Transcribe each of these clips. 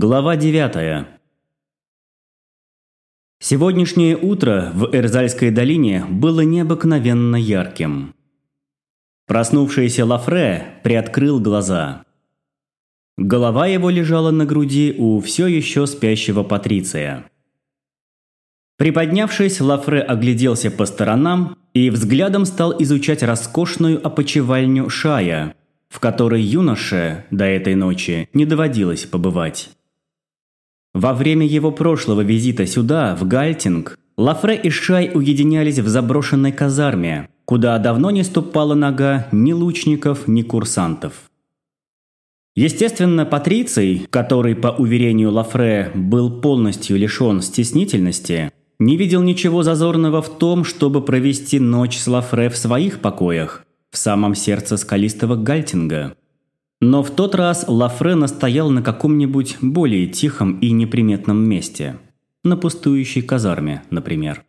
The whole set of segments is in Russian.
Глава 9. Сегодняшнее утро в Эрзальской долине было необыкновенно ярким. Проснувшийся Лафре приоткрыл глаза. Голова его лежала на груди у все еще спящего Патриция. Приподнявшись, Лафре огляделся по сторонам и взглядом стал изучать роскошную опочивальню Шая, в которой юноше до этой ночи не доводилось побывать. Во время его прошлого визита сюда, в Гальтинг, Лафре и Шай уединялись в заброшенной казарме, куда давно не ступала нога ни лучников, ни курсантов. Естественно, Патриций, который, по уверению Лафре, был полностью лишен стеснительности, не видел ничего зазорного в том, чтобы провести ночь с Лафре в своих покоях, в самом сердце скалистого Гальтинга – но в тот раз Лафре настоял на каком-нибудь более тихом и неприметном месте. На пустующей казарме, например.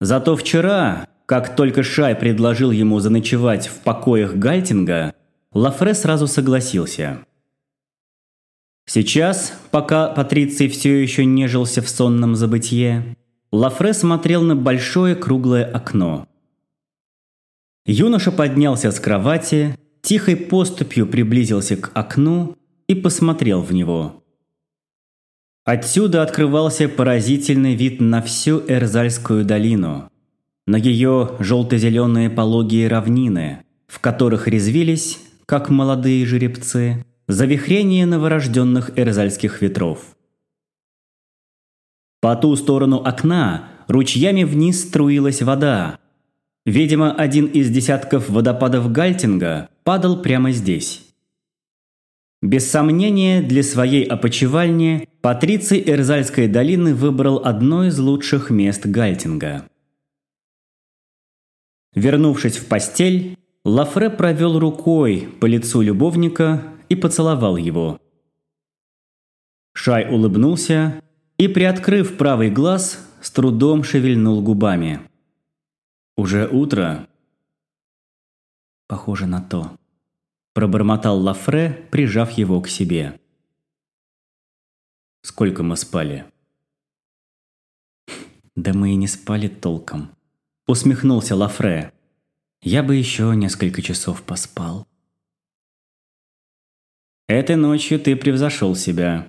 Зато вчера, как только Шай предложил ему заночевать в покоях Гальтинга, Лафре сразу согласился. Сейчас, пока Патриций все еще нежился в сонном забытье, Лафре смотрел на большое круглое окно. Юноша поднялся с кровати тихой поступью приблизился к окну и посмотрел в него. Отсюда открывался поразительный вид на всю Эрзальскую долину, на ее желто-зеленые пологие равнины, в которых резвились, как молодые жеребцы, завихрения новорожденных эрзальских ветров. По ту сторону окна ручьями вниз струилась вода, Видимо, один из десятков водопадов Гальтинга падал прямо здесь. Без сомнения, для своей опочивальни Патриций Эрзальской долины выбрал одно из лучших мест Гальтинга. Вернувшись в постель, Лафре провел рукой по лицу любовника и поцеловал его. Шай улыбнулся и, приоткрыв правый глаз, с трудом шевельнул губами. «Уже утро?» «Похоже на то», – пробормотал Лафре, прижав его к себе. «Сколько мы спали?» «Да мы и не спали толком», – усмехнулся Лафре. «Я бы еще несколько часов поспал». «Этой ночью ты превзошел себя».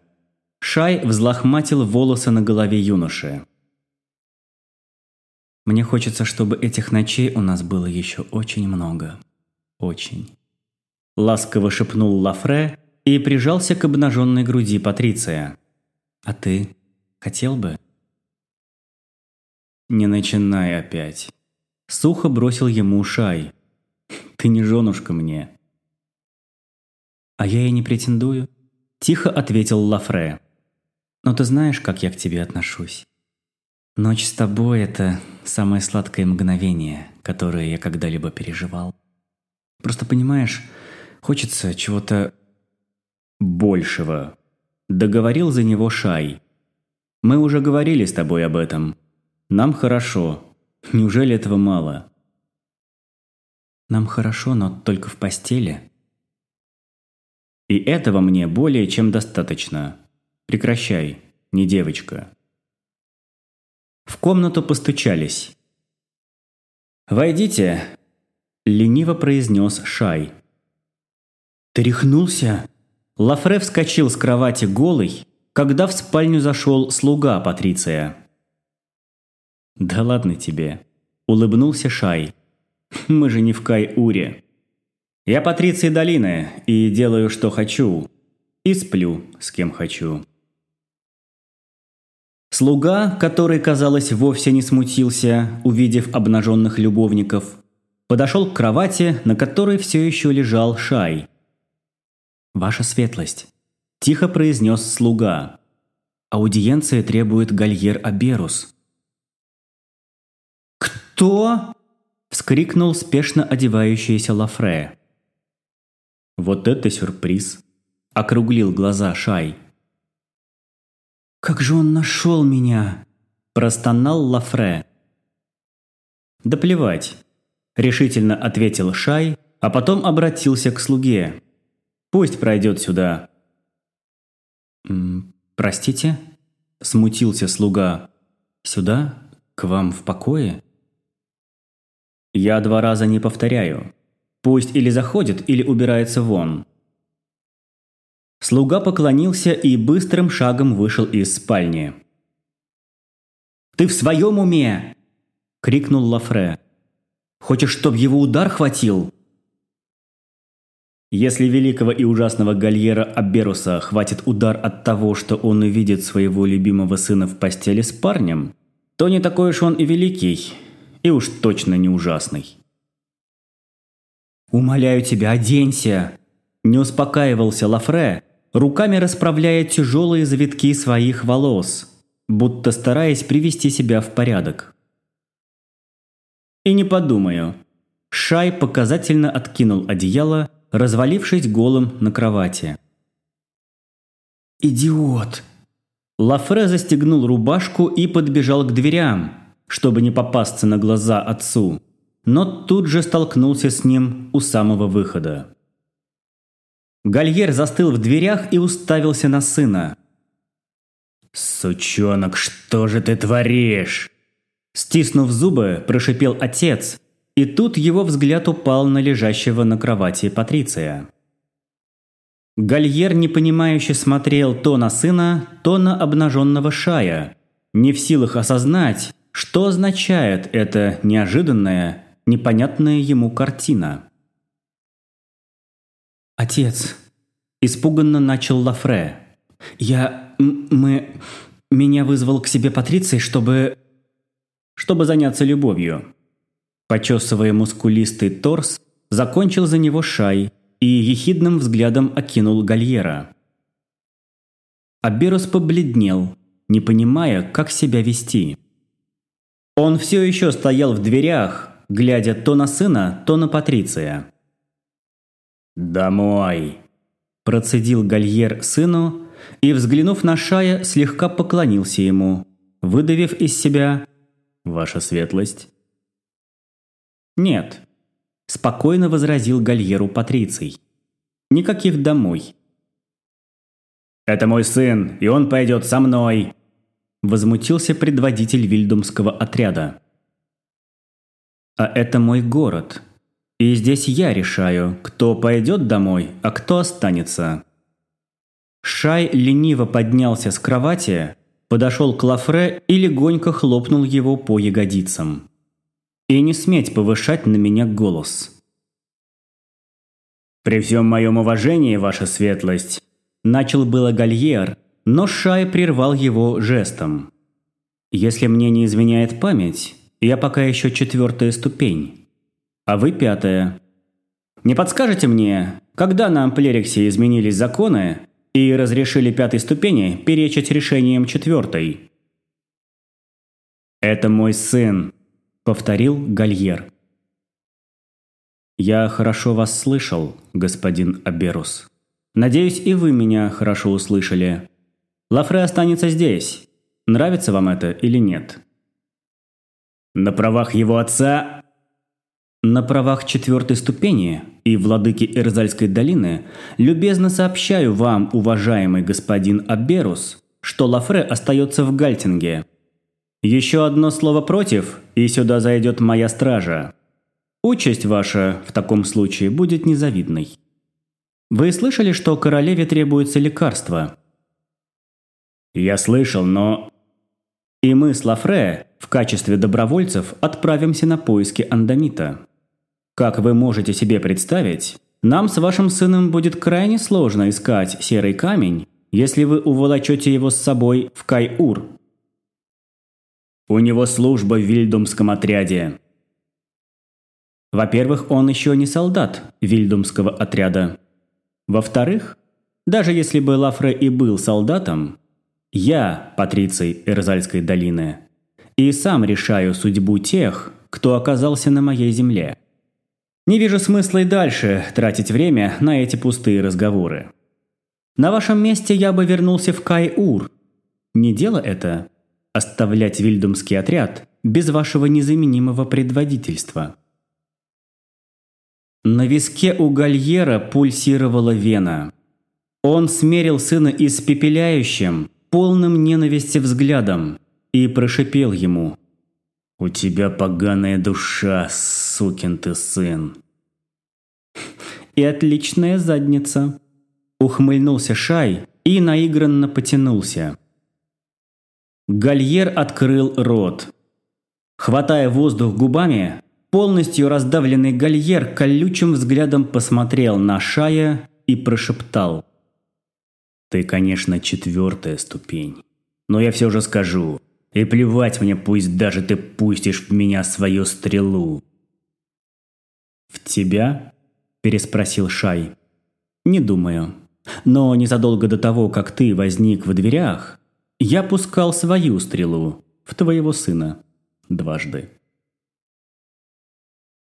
Шай взлохматил волосы на голове юноши. Мне хочется, чтобы этих ночей у нас было еще очень много. Очень. Ласково шепнул Лафре и прижался к обнаженной груди Патриция. А ты хотел бы? Не начинай опять. Сухо бросил ему Шай. Ты не женушка мне. А я и не претендую. Тихо ответил Лафре. Но ты знаешь, как я к тебе отношусь. Ночь с тобой – это самое сладкое мгновение, которое я когда-либо переживал. Просто понимаешь, хочется чего-то большего. Договорил за него Шай. Мы уже говорили с тобой об этом. Нам хорошо. Неужели этого мало? Нам хорошо, но только в постели. И этого мне более чем достаточно. Прекращай, не девочка. В комнату постучались. «Войдите», – лениво произнес Шай. «Ты рехнулся?» Лафре вскочил с кровати голый, когда в спальню зашел слуга Патриция. «Да ладно тебе», – улыбнулся Шай. «Мы же не в Кай-Уре. Я Патриций Долины и делаю, что хочу. И сплю, с кем хочу». Слуга, который, казалось, вовсе не смутился, увидев обнаженных любовников, подошел к кровати, на которой все еще лежал Шай. «Ваша светлость», – тихо произнес слуга. «Аудиенция требует Гальер Аберус». «Кто?» – вскрикнул спешно одевающийся Лафре. «Вот это сюрприз!» – округлил глаза Шай. «Как же он нашел меня?» – простонал Лафре. «Да плевать», – решительно ответил Шай, а потом обратился к слуге. «Пусть пройдет сюда». «Простите?» – смутился слуга. «Сюда? К вам в покое?» «Я два раза не повторяю. Пусть или заходит, или убирается вон». Слуга поклонился и быстрым шагом вышел из спальни. «Ты в своем уме?» – крикнул Лафре. «Хочешь, чтоб его удар хватил?» Если великого и ужасного Гальера Аберуса хватит удар от того, что он увидит своего любимого сына в постели с парнем, то не такой уж он и великий, и уж точно не ужасный. «Умоляю тебя, оденься!» Не успокаивался Лафре, руками расправляя тяжелые завитки своих волос, будто стараясь привести себя в порядок. И не подумаю. Шай показательно откинул одеяло развалившись голым на кровати. «Идиот!» Лафре застегнул рубашку и подбежал к дверям, чтобы не попасться на глаза отцу, но тут же столкнулся с ним у самого выхода. Гальер застыл в дверях и уставился на сына. «Сучонок, что же ты творишь?» Стиснув зубы, прошипел отец, и тут его взгляд упал на лежащего на кровати Патриция. Гальер непонимающе смотрел то на сына, то на обнаженного Шая, не в силах осознать, что означает эта неожиданная, непонятная ему картина. «Отец!» – испуганно начал Лафре. «Я... мы... меня вызвал к себе Патриций, чтобы... чтобы заняться любовью», Почесывая мускулистый торс, закончил за него шай и ехидным взглядом окинул Гальера. Аберус побледнел, не понимая, как себя вести. Он все еще стоял в дверях, глядя то на сына, то на Патриция. «Домой!» – процедил Гальер сыну и, взглянув на Шая, слегка поклонился ему, выдавив из себя «Ваша светлость». «Нет», – спокойно возразил Гальеру Патриций. «Никаких домой». «Это мой сын, и он пойдет со мной», – возмутился предводитель вильдумского отряда. «А это мой город, и здесь я решаю, кто пойдет домой, а кто останется». Шай лениво поднялся с кровати, подошел к Лафре и легонько хлопнул его по ягодицам и не сметь повышать на меня голос. «При всем моем уважении, ваша светлость», – начал было Гальер, но Шай прервал его жестом. «Если мне не изменяет память, я пока еще четвертая ступень, а вы пятая. Не подскажете мне, когда на Амплериксе изменились законы и разрешили пятой ступени перечить решением четвертой?» «Это мой сын», – повторил Гальер. «Я хорошо вас слышал, господин Аберус. Надеюсь, и вы меня хорошо услышали. Лафре останется здесь. Нравится вам это или нет?» «На правах его отца...» «На правах четвертой ступени и владыки Эрзальской долины любезно сообщаю вам, уважаемый господин Аберус, что Лафре остается в Гальтинге». Еще одно слово против, и сюда зайдет моя стража. Участь ваша в таком случае будет незавидной. Вы слышали, что королеве требуется лекарство? Я слышал, но... И мы с Лафре в качестве добровольцев отправимся на поиски андамита. Как вы можете себе представить, нам с вашим сыном будет крайне сложно искать серый камень, если вы уволочете его с собой в Кайур. У него служба в Вильдумском отряде. Во-первых, он еще не солдат Вильдумского отряда. Во-вторых, даже если бы Лафре и был солдатом, я патриций Эрзальской долины и сам решаю судьбу тех, кто оказался на моей земле. Не вижу смысла и дальше тратить время на эти пустые разговоры. На вашем месте я бы вернулся в Кай-Ур. Не дело это оставлять Вильдумский отряд без вашего незаменимого предводительства. На виске у Гальера пульсировала вена. Он смерил сына испепеляющим, полным ненависти взглядом и прошипел ему. «У тебя поганая душа, сукин ты сын!» «И отличная задница!» Ухмыльнулся Шай и наигранно потянулся. Гальер открыл рот. Хватая воздух губами, полностью раздавленный Гальер колючим взглядом посмотрел на Шая и прошептал. «Ты, конечно, четвертая ступень. Но я все же скажу, и плевать мне, пусть даже ты пустишь в меня свою стрелу». «В тебя?» – переспросил Шай. «Не думаю. Но незадолго до того, как ты возник в дверях, я пускал свою стрелу в твоего сына дважды».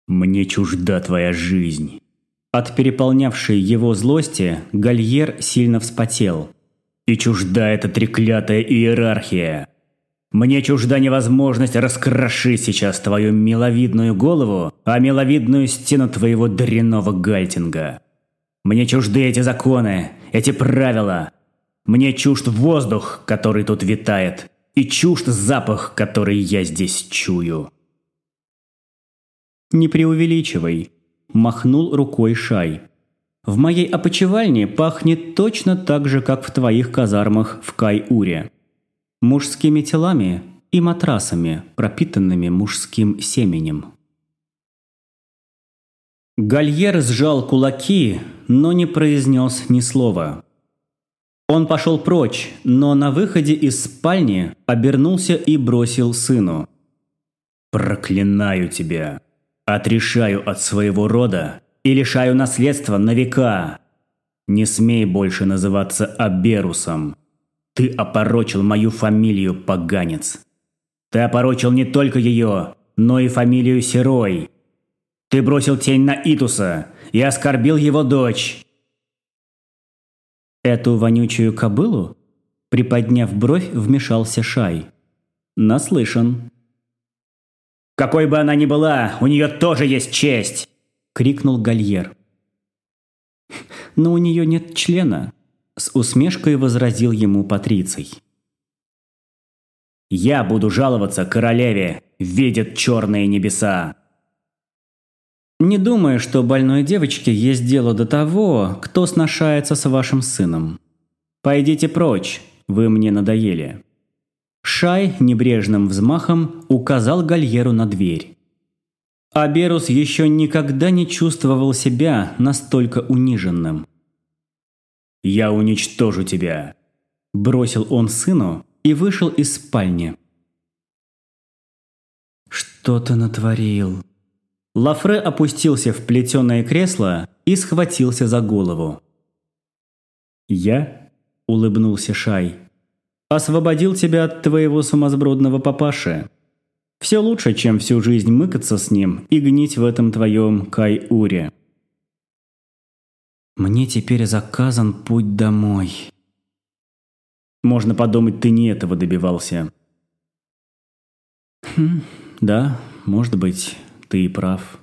«Мне чужда твоя жизнь». От переполнявшей его злости Гальер сильно вспотел. «И чужда эта треклятая иерархия. Мне чужда невозможность раскрошить сейчас твою миловидную голову, а миловидную стену твоего дрянного гальтинга. Мне чужды эти законы, эти правила. Мне чужд воздух, который тут витает, и чужд запах, который я здесь чую». «Не преувеличивай», – махнул рукой Шай. «В моей опочивальне пахнет точно так же, как в твоих казармах в Кай-Уре» мужскими телами и матрасами, пропитанными мужским семенем. Гальер сжал кулаки, но не произнес ни слова. Он пошел прочь, но на выходе из спальни обернулся и бросил сыну. «Проклинаю тебя! Отрешаю от своего рода и лишаю наследства на века! Не смей больше называться Аберусом!» Ты опорочил мою фамилию, поганец. Ты опорочил не только ее, но и фамилию Серой. Ты бросил тень на Итуса и оскорбил его дочь. Эту вонючую кобылу, приподняв бровь, вмешался Шай. Наслышан. «Какой бы она ни была, у нее тоже есть честь!» – крикнул Гальер. «Но у нее нет члена», с усмешкой возразил ему Патриций. «Я буду жаловаться королеве, видят черные небеса!» «Не думаю, что больной девочке есть дело до того, кто сношается с вашим сыном. Пойдите прочь, вы мне надоели». Шай небрежным взмахом указал Гальеру на дверь. Аберус еще никогда не чувствовал себя настолько униженным. «Я уничтожу тебя!» Бросил он сыну и вышел из спальни. «Что ты натворил?» Лафре опустился в плетеное кресло и схватился за голову. «Я?» – улыбнулся Шай. «Освободил тебя от твоего сумасбродного папаши. Все лучше, чем всю жизнь мыкаться с ним и гнить в этом твоем Кай-Уре». Мне теперь заказан путь домой. Можно подумать, ты не этого добивался. Хм, да, может быть, ты и прав.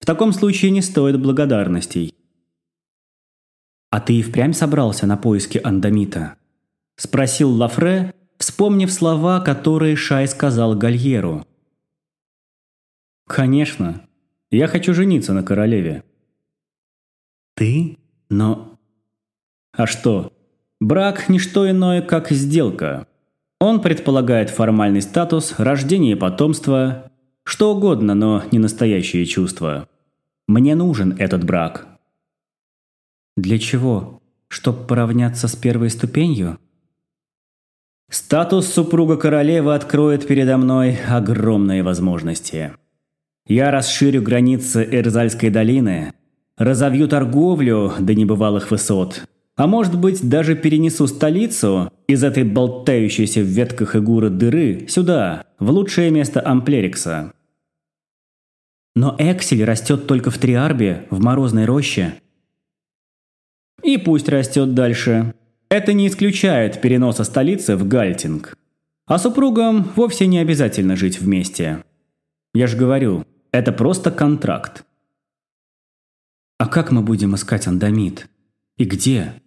В таком случае не стоит благодарностей. А ты и впрямь собрался на поиски Андамита? Спросил Лафре, вспомнив слова, которые Шай сказал Гальеру. Конечно. Я хочу жениться на королеве. Ты? Но... А что? Брак – не что иное, как сделка. Он предполагает формальный статус, рождение потомства, что угодно, но не настоящие чувства. Мне нужен этот брак. Для чего? Чтоб поравняться с первой ступенью? Статус супруга королевы откроет передо мной огромные возможности. Я расширю границы Эрзальской долины, разовью торговлю до небывалых высот. А может быть, даже перенесу столицу из этой болтающейся в ветках игуры дыры сюда, в лучшее место Амплерикса. Но Эксель растет только в Триарбе, в Морозной роще. И пусть растет дальше. Это не исключает переноса столицы в Гальтинг. А супругам вовсе не обязательно жить вместе. Я же говорю, это просто контракт. «А как мы будем искать андамит?» И где?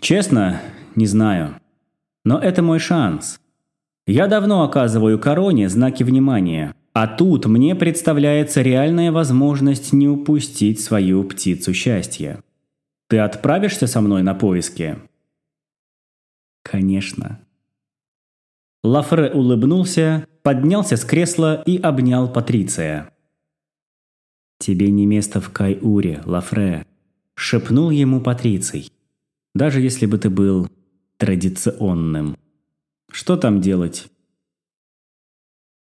Честно, не знаю. Но это мой шанс. Я давно оказываю короне знаки внимания, а тут мне представляется реальная возможность не упустить свою птицу счастья. Ты отправишься со мной на поиски? Конечно. Лафре улыбнулся, поднялся с кресла и обнял Патриция. «Тебе не место в Кайуре, Лафре», – шепнул ему Патриций. «Даже если бы ты был традиционным. Что там делать?»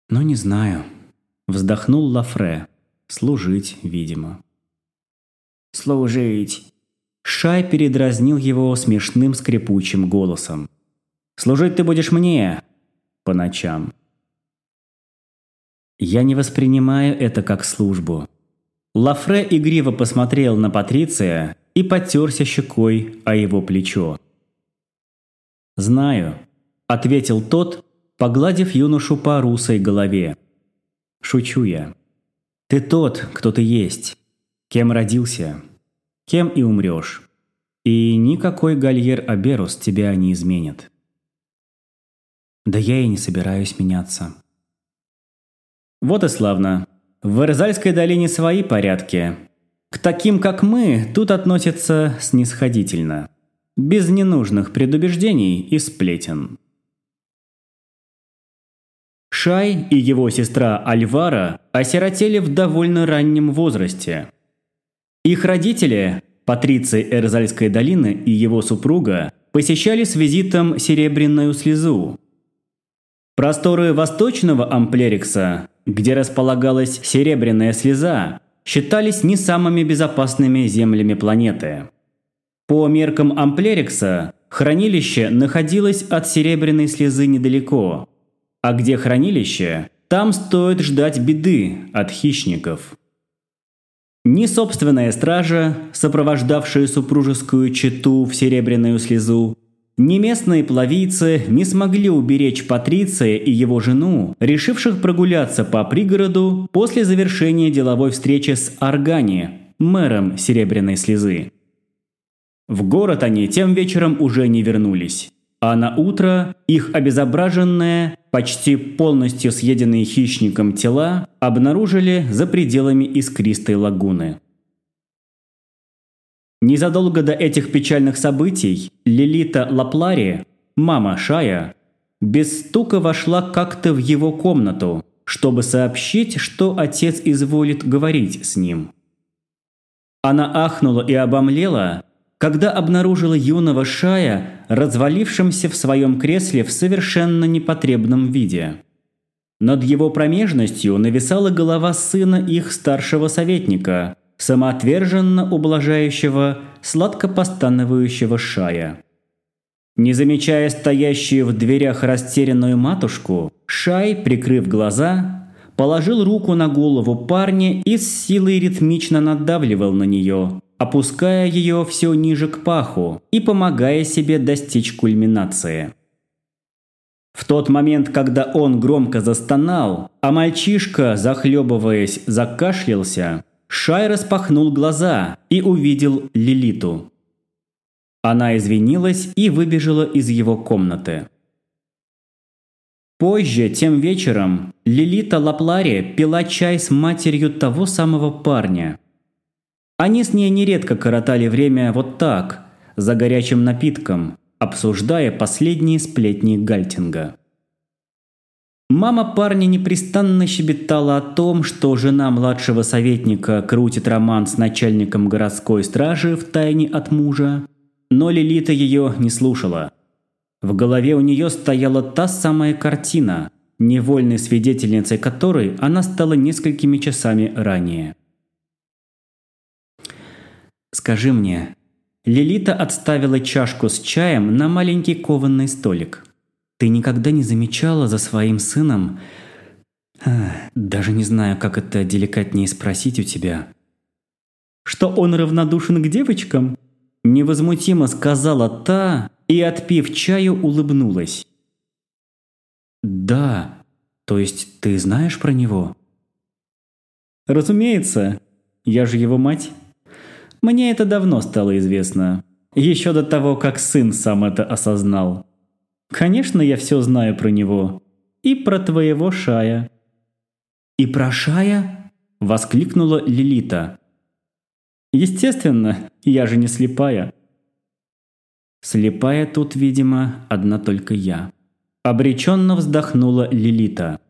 «Ну, не знаю», – вздохнул Лафре. «Служить, видимо». «Служить!» Шай передразнил его смешным скрипучим голосом. «Служить ты будешь мне по ночам». Я не воспринимаю это как службу. Лафре игриво посмотрел на Патриция и потерся щекой о его плечо. «Знаю», – ответил тот, погладив юношу по русой голове. «Шучу я. Ты тот, кто ты есть, кем родился, кем и умрешь. И никакой Гальер Аберус тебя не изменит». «Да я и не собираюсь меняться». «Вот и славно. В Ирзальской долине свои порядки. К таким, как мы, тут относятся снисходительно. Без ненужных предубеждений и сплетен. Шай и его сестра Альвара осиротели в довольно раннем возрасте. Их родители, Патриций Эрзальской долины и его супруга, посещали с визитом Серебряную слезу. Просторы восточного Амплерикса где располагалась Серебряная слеза, считались не самыми безопасными землями планеты. По меркам Амплерикса, хранилище находилось от Серебряной слезы недалеко, а где хранилище, там стоит ждать беды от хищников. Ни собственная стража, сопровождавшая супружескую чету в Серебряную слезу, ни местные плавийцы не смогли уберечь Патриция и его жену, решивших прогуляться по пригороду после завершения деловой встречи с Аргани, мэром Серебряной Слезы. В город они тем вечером уже не вернулись. А на утро их обезображенные, почти полностью съеденные хищником тела обнаружили за пределами искристой лагуны. Незадолго до этих печальных событий Лилита Лаплари, мама Шая, без стука вошла как-то в его комнату, чтобы сообщить, что отец изволит говорить с ним. Она ахнула и обомлела, когда обнаружила юного Шая, развалившимся в своем кресле в совершенно непотребном виде. Над его промежностью нависала голова сына их старшего советника – самоотверженно ублажающего, сладко постанывающего шая. Не замечая стоящую в дверях растерянную матушку, Шай, прикрыв глаза, положил руку на голову парня и с силой ритмично надавливал на нее, опуская ее все ниже к паху и помогая себе достичь кульминации. В тот момент, когда он громко застонал, а мальчишка, захлебываясь, закашлялся, Шай распахнул глаза и увидел Лилиту. Она извинилась и выбежала из его комнаты. Позже, тем вечером, Лилита Лаплари пила чай с матерью того самого парня. Они с ней нередко коротали время вот так, за горячим напитком, обсуждая последние сплетни Гальтинга. Мама парня непрестанно щебетала о том, что жена младшего советника крутит роман с начальником городской стражи в тайне от мужа, но Лилита ее не слушала. В голове у нее стояла та самая картина, невольной свидетельницей которой она стала несколькими часами ранее. «Скажи мне...» Лилита отставила чашку с чаем на маленький кованный столик – ты никогда не замечала за своим сыном... даже не знаю, как это деликатнее спросить у тебя. Что он равнодушен к девочкам? Невозмутимо сказала та и, отпив чаю, улыбнулась. Да, то есть ты знаешь про него? Разумеется, я же его мать. Мне это давно стало известно. Еще до того, как сын сам это осознал. Конечно, я все знаю про него. И про твоего Шая». «И про Шая?» – воскликнула Лилита. «Естественно, я же не слепая». Слепая тут, видимо, одна только я. Обреченно вздохнула Лилита.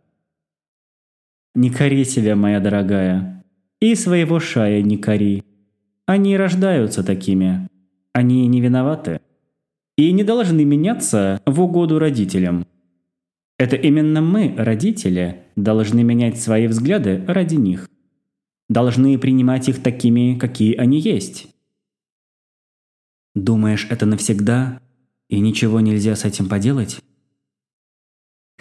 «Не кори себя, моя дорогая. И своего Шая не кори. Они рождаются такими. Они не виноваты. И не должны меняться в угоду родителям. Это именно мы, родители, должны менять свои взгляды ради них. Должны принимать их такими, какие они есть. Думаешь, это навсегда? И ничего нельзя с этим поделать?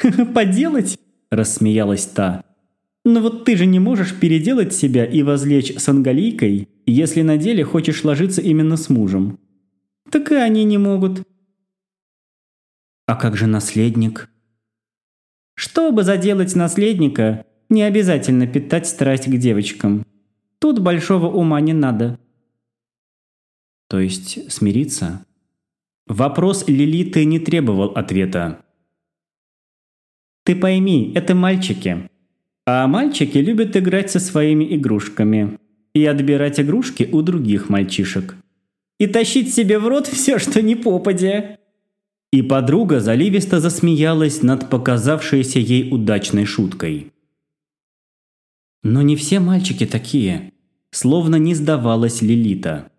«Поделать?» – рассмеялась та. «Но вот ты же не можешь переделать себя и возлечь с ангалийкой, если на деле хочешь ложиться именно с мужем. Так и они не могут». «А как же наследник?» Чтобы заделать наследника, не обязательно питать страсть к девочкам. Тут большого ума не надо. То есть смириться? Вопрос Лилиты не требовал ответа. Ты пойми, это мальчики. А мальчики любят играть со своими игрушками. И отбирать игрушки у других мальчишек. И тащить себе в рот все, что не попадя. И подруга заливисто засмеялась над показавшейся ей удачной шуткой. Но не все мальчики такие. Словно не сдавалась Лилита.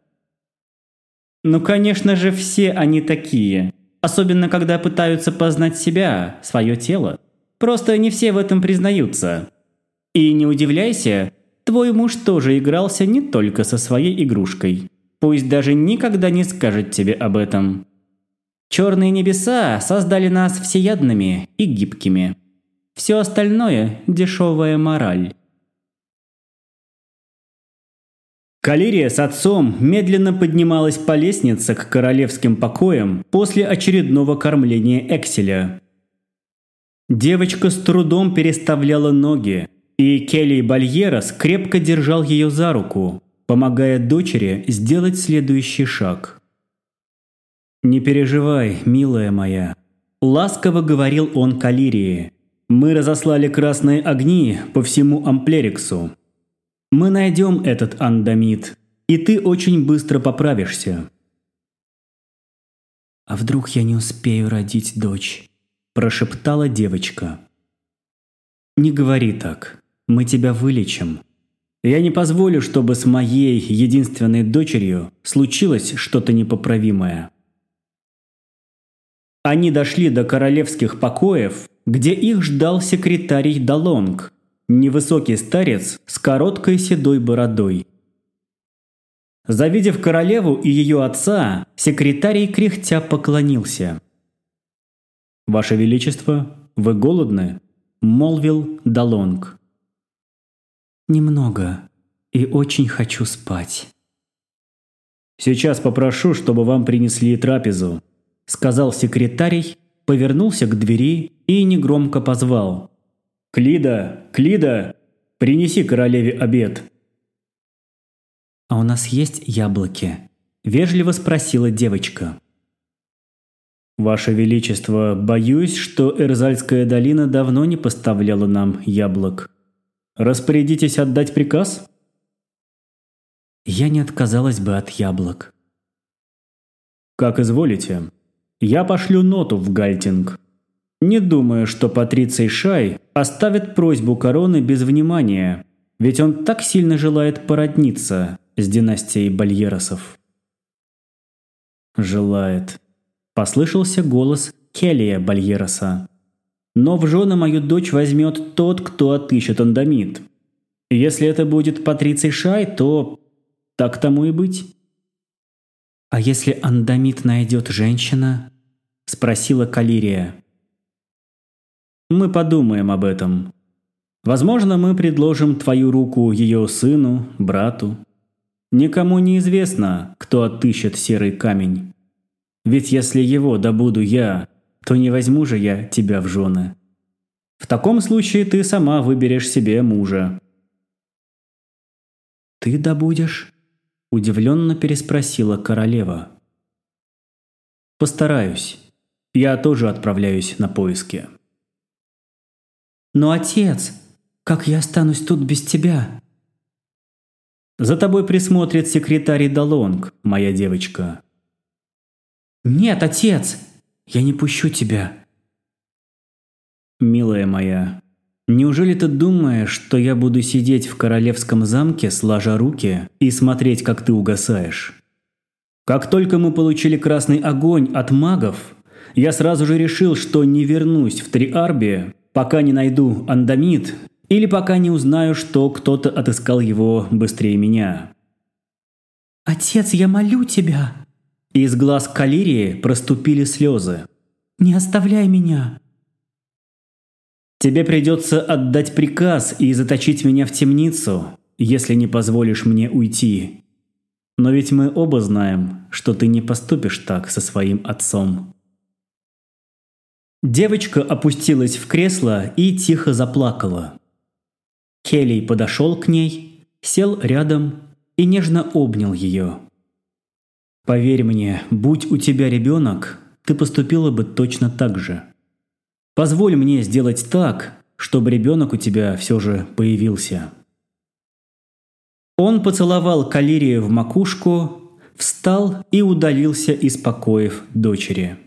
Ну, конечно же, все они такие. Особенно, когда пытаются познать себя, свое тело. Просто не все в этом признаются. И не удивляйся, твой муж тоже игрался не только со своей игрушкой. Пусть даже никогда не скажет тебе об этом. Черные небеса создали нас всеядными и гибкими. Все остальное – дешевая мораль. Калирия с отцом медленно поднималась по лестнице к королевским покоям после очередного кормления Экселя. Девочка с трудом переставляла ноги, и Келли Бальерос крепко держал ее за руку, помогая дочери сделать следующий шаг – «Не переживай, милая моя», – ласково говорил он Калирии. «Мы разослали красные огни по всему Амплериксу. Мы найдем этот андамит, и ты очень быстро поправишься». «А вдруг я не успею родить дочь?» – прошептала девочка. «Не говори так. Мы тебя вылечим. Я не позволю, чтобы с моей единственной дочерью случилось что-то непоправимое». Они дошли до королевских покоев, где их ждал секретарь Далонг, невысокий старец с короткой седой бородой. Завидев королеву и ее отца, секретарь кряхтя поклонился. «Ваше Величество, вы голодны?» – молвил Далонг. «Немного, и очень хочу спать». «Сейчас попрошу, чтобы вам принесли трапезу», сказал секретарь, повернулся к двери и негромко позвал. «Клида! Клида! Принеси королеве обед!» «А у нас есть яблоки?» – вежливо спросила девочка. «Ваше Величество, боюсь, что Эрзальская долина давно не поставляла нам яблок. Распорядитесь отдать приказ?» «Я не отказалась бы от яблок». «Как изволите», я пошлю ноту в Гальтинг. Не думаю, что Патриций Шай оставит просьбу короны без внимания, ведь он так сильно желает породниться с династией Бальеросов. «Желает», – послышался голос Келия Бальероса. «Но в жены мою дочь возьмет тот, кто отыщет андамит. Если это будет Патриций Шай, то так тому и быть». «А если андамит найдет женщина?» – спросила Калирия. «Мы подумаем об этом. Возможно, мы предложим твою руку ее сыну, брату. Никому не известно, кто отыщет серый камень. Ведь если его добуду я, то не возьму же я тебя в жены. В таком случае ты сама выберешь себе мужа». «Ты добудешь?» – удивленно переспросила королева. «Постараюсь. Я тоже отправляюсь на поиски». «Но, отец, как я останусь тут без тебя?» «За тобой присмотрит секретарь Далонг, моя девочка». «Нет, отец, я не пущу тебя». «Милая моя, неужели ты думаешь, что я буду сидеть в королевском замке, сложа руки, и смотреть, как ты угасаешь?» Как только мы получили красный огонь от магов, я сразу же решил, что не вернусь в Триарби, пока не найду андамит или пока не узнаю, что кто-то отыскал его быстрее меня. «Отец, я молю тебя!» Из глаз Калирии проступили слезы. «Не оставляй меня!» «Тебе придется отдать приказ и заточить меня в темницу, если не позволишь мне уйти. Но ведь мы оба знаем, что ты не поступишь так со своим отцом». Девочка опустилась в кресло и тихо заплакала. Келли подошел к ней, сел рядом и нежно обнял ее. «Поверь мне, будь у тебя ребенок, ты поступила бы точно так же. Позволь мне сделать так, чтобы ребенок у тебя все же появился». Он поцеловал Калирию в макушку, встал и удалился из покоев дочери.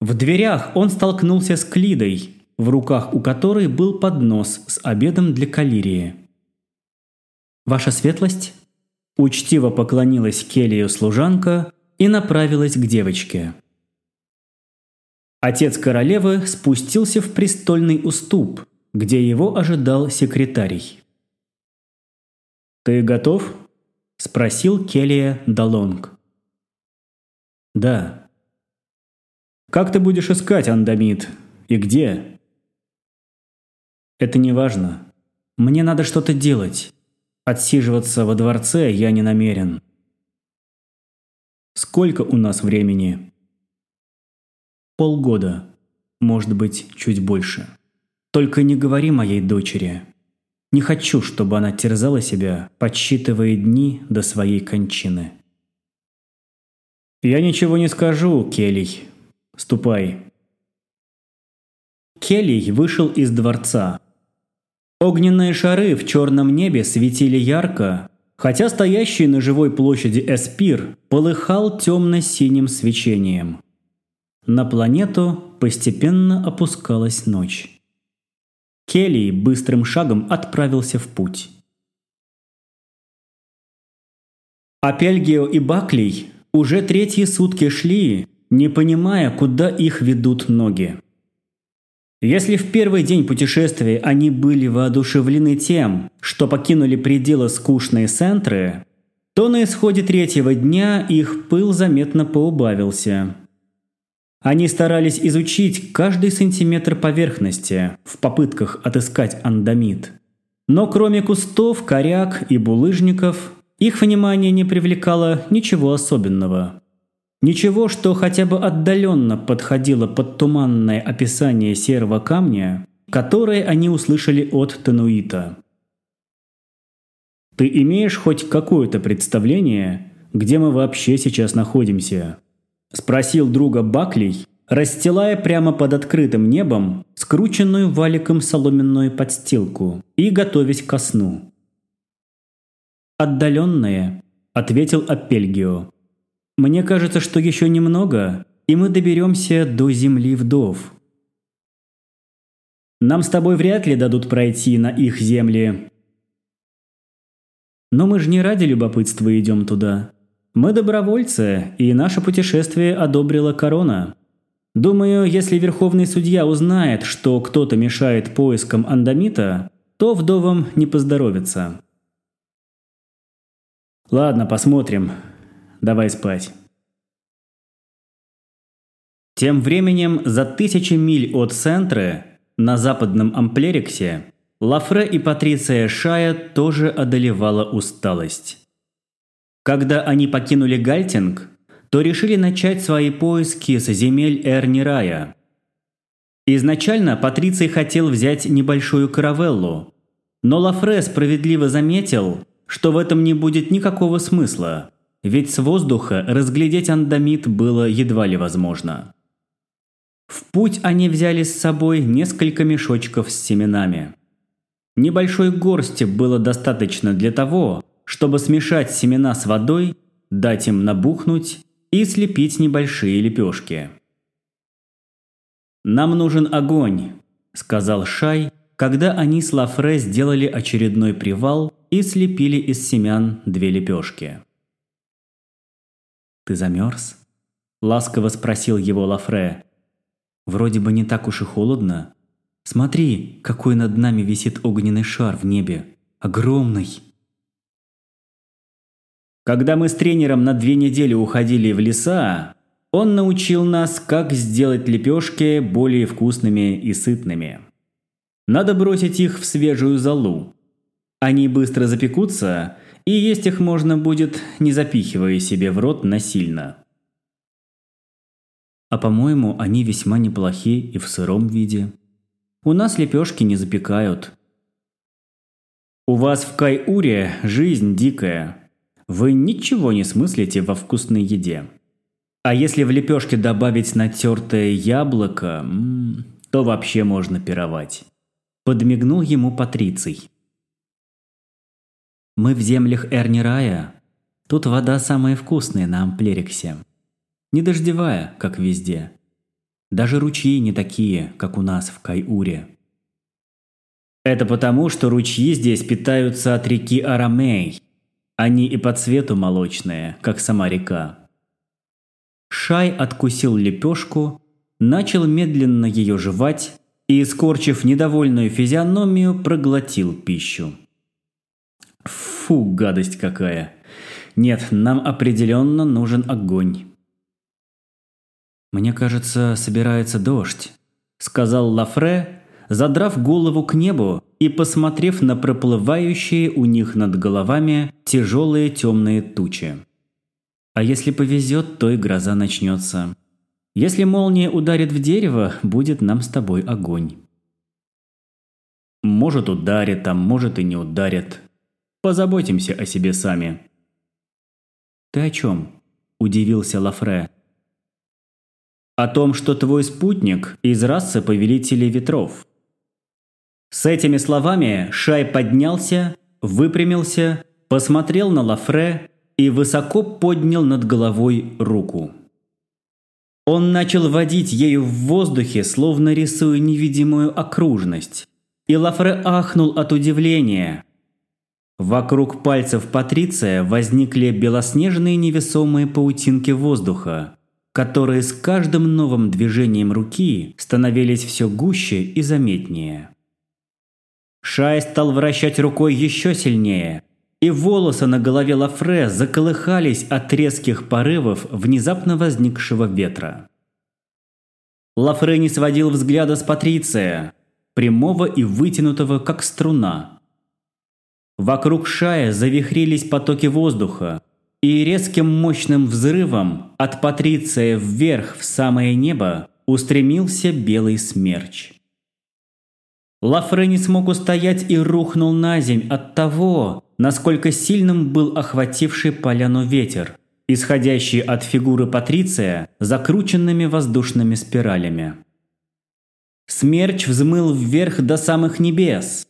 В дверях он столкнулся с Клидой, в руках у которой был поднос с обедом для Калирии. «Ваша светлость?» Учтиво поклонилась Келию служанка и направилась к девочке. Отец королевы спустился в престольный уступ, где его ожидал секретарий. «Ты готов?» – спросил Келия Далонг. «Да», как ты будешь искать Андамит? И где? Это не важно. Мне надо что-то делать. Отсиживаться во дворце я не намерен. Сколько у нас времени? Полгода. Может быть, чуть больше. Только не говори моей дочери. Не хочу, чтобы она терзала себя, подсчитывая дни до своей кончины. «Я ничего не скажу, Келий», Ступай». Келли вышел из дворца. Огненные шары в черном небе светили ярко, хотя стоящий на живой площади Эспир полыхал темно-синим свечением. На планету постепенно опускалась ночь. Келли быстрым шагом отправился в путь. Апельгио и Баклей уже третьи сутки шли, не понимая, куда их ведут ноги. Если в первый день путешествия они были воодушевлены тем, что покинули пределы скучные центры, то на исходе третьего дня их пыл заметно поубавился. Они старались изучить каждый сантиметр поверхности в попытках отыскать андамит. Но кроме кустов, коряк и булыжников, их внимание не привлекало ничего особенного. Ничего, что хотя бы отдаленно подходило под туманное описание серого камня, которое они услышали от Тануита. «Ты имеешь хоть какое-то представление, где мы вообще сейчас находимся?» – спросил друга Баклей, расстилая прямо под открытым небом скрученную валиком соломенную подстилку и готовясь ко сну. «Отдаленное», – ответил Апельгио. Мне кажется, что еще немного, и мы доберемся до земли вдов. Нам с тобой вряд ли дадут пройти на их земли. Но мы же не ради любопытства идем туда. Мы добровольцы, и наше путешествие одобрила корона. Думаю, если верховный судья узнает, что кто-то мешает поискам андамита, то вдовам не поздоровится. Ладно, посмотрим. Давай спать. Тем временем за тысячи миль от центра, на западном Амплериксе, Лафре и Патриция Шая тоже одолевала усталость. Когда они покинули Гальтинг, то решили начать свои поиски с земель Эрнирая. Изначально Патриций хотел взять небольшую каравеллу, но Лафре справедливо заметил, что в этом не будет никакого смысла, ведь с воздуха разглядеть андамит было едва ли возможно. В путь они взяли с собой несколько мешочков с семенами. Небольшой горсти было достаточно для того, чтобы смешать семена с водой, дать им набухнуть и слепить небольшие лепешки. «Нам нужен огонь», – сказал Шай, когда они с Лафре сделали очередной привал и слепили из семян две лепешки. «Ты замерз?» – ласково спросил его Лафре. «Вроде бы не так уж и холодно. Смотри, какой над нами висит огненный шар в небе. Огромный!» Когда мы с тренером на две недели уходили в леса, он научил нас, как сделать лепешки более вкусными и сытными. Надо бросить их в свежую золу. Они быстро запекутся, и есть их можно будет, не запихивая себе в рот насильно. А по-моему, они весьма неплохи и в сыром виде. У нас лепешки не запекают. У вас в Кайуре жизнь дикая – вы ничего не смыслите во вкусной еде. А если в лепешке добавить натертое яблоко, то вообще можно пировать. Подмигнул ему Патриций. Мы в землях Эрнирая. Тут вода самая вкусная на Амплериксе. Не дождевая, как везде. Даже ручьи не такие, как у нас в Кайуре. Это потому, что ручьи здесь питаются от реки Арамей, они и по цвету молочные, как сама река. Шай откусил лепешку, начал медленно ее жевать и, скорчив недовольную физиономию, проглотил пищу. Фу, гадость какая. Нет, нам определенно нужен огонь. «Мне кажется, собирается дождь», – сказал Лафре, задрав голову к небу и посмотрев на проплывающие у них над головами тяжелые темные тучи. А если повезет, то и гроза начнется. Если молния ударит в дерево, будет нам с тобой огонь. Может ударит, а может и не ударит. Позаботимся о себе сами. Ты о чем? Удивился Лафре. О том, что твой спутник из расы повелителей ветров – с этими словами Шай поднялся, выпрямился, посмотрел на Лафре и высоко поднял над головой руку. Он начал водить ею в воздухе, словно рисуя невидимую окружность. И Лафре ахнул от удивления. Вокруг пальцев Патриция возникли белоснежные невесомые паутинки воздуха, которые с каждым новым движением руки становились все гуще и заметнее. Шай стал вращать рукой еще сильнее, и волосы на голове Лафре заколыхались от резких порывов внезапно возникшего ветра. Лафре не сводил взгляда с Патриция, прямого и вытянутого, как струна. Вокруг Шая завихрились потоки воздуха, и резким мощным взрывом от Патриция вверх в самое небо устремился белый смерч. Лафре не смог устоять и рухнул на земь от того, насколько сильным был охвативший поляну ветер, исходящий от фигуры Патриция закрученными воздушными спиралями. Смерч взмыл вверх до самых небес.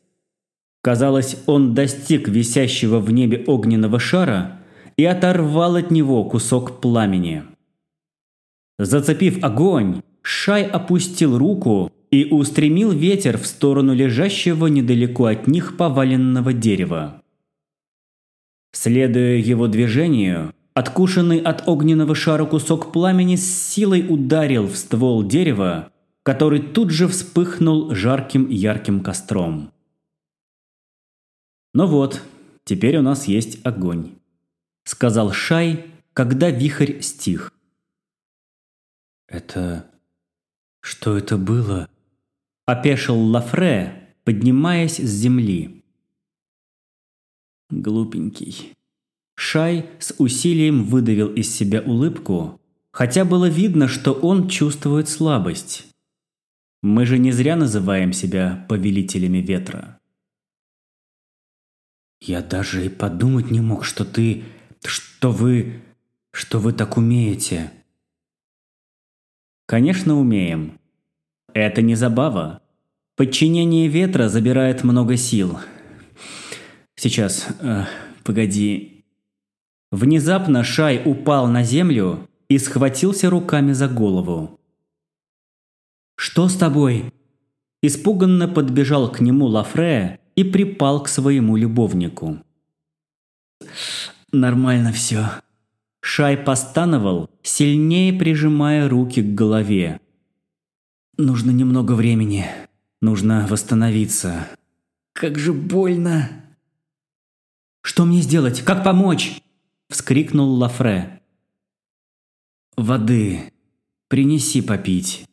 Казалось, он достиг висящего в небе огненного шара и оторвал от него кусок пламени. Зацепив огонь, Шай опустил руку и устремил ветер в сторону лежащего недалеко от них поваленного дерева. Следуя его движению, откушенный от огненного шара кусок пламени с силой ударил в ствол дерева, который тут же вспыхнул жарким ярким костром. «Ну вот, теперь у нас есть огонь», – сказал Шай, когда вихрь стих. «Это... что это было?» – опешил Лафре, поднимаясь с земли. Глупенький. Шай с усилием выдавил из себя улыбку, хотя было видно, что он чувствует слабость. Мы же не зря называем себя повелителями ветра. Я даже и подумать не мог, что ты... Что вы... Что вы так умеете. Конечно, умеем. Это не забава. Подчинение ветра забирает много сил. Сейчас, э, погоди. Внезапно Шай упал на землю и схватился руками за голову. «Что с тобой?» Испуганно подбежал к нему Лафре и припал к своему любовнику. «Нормально все». Шай постановал, сильнее прижимая руки к голове. «Нужно немного времени. Нужно восстановиться. Как же больно!» «Что мне сделать? Как помочь?» – вскрикнул Лафре. «Воды. Принеси попить».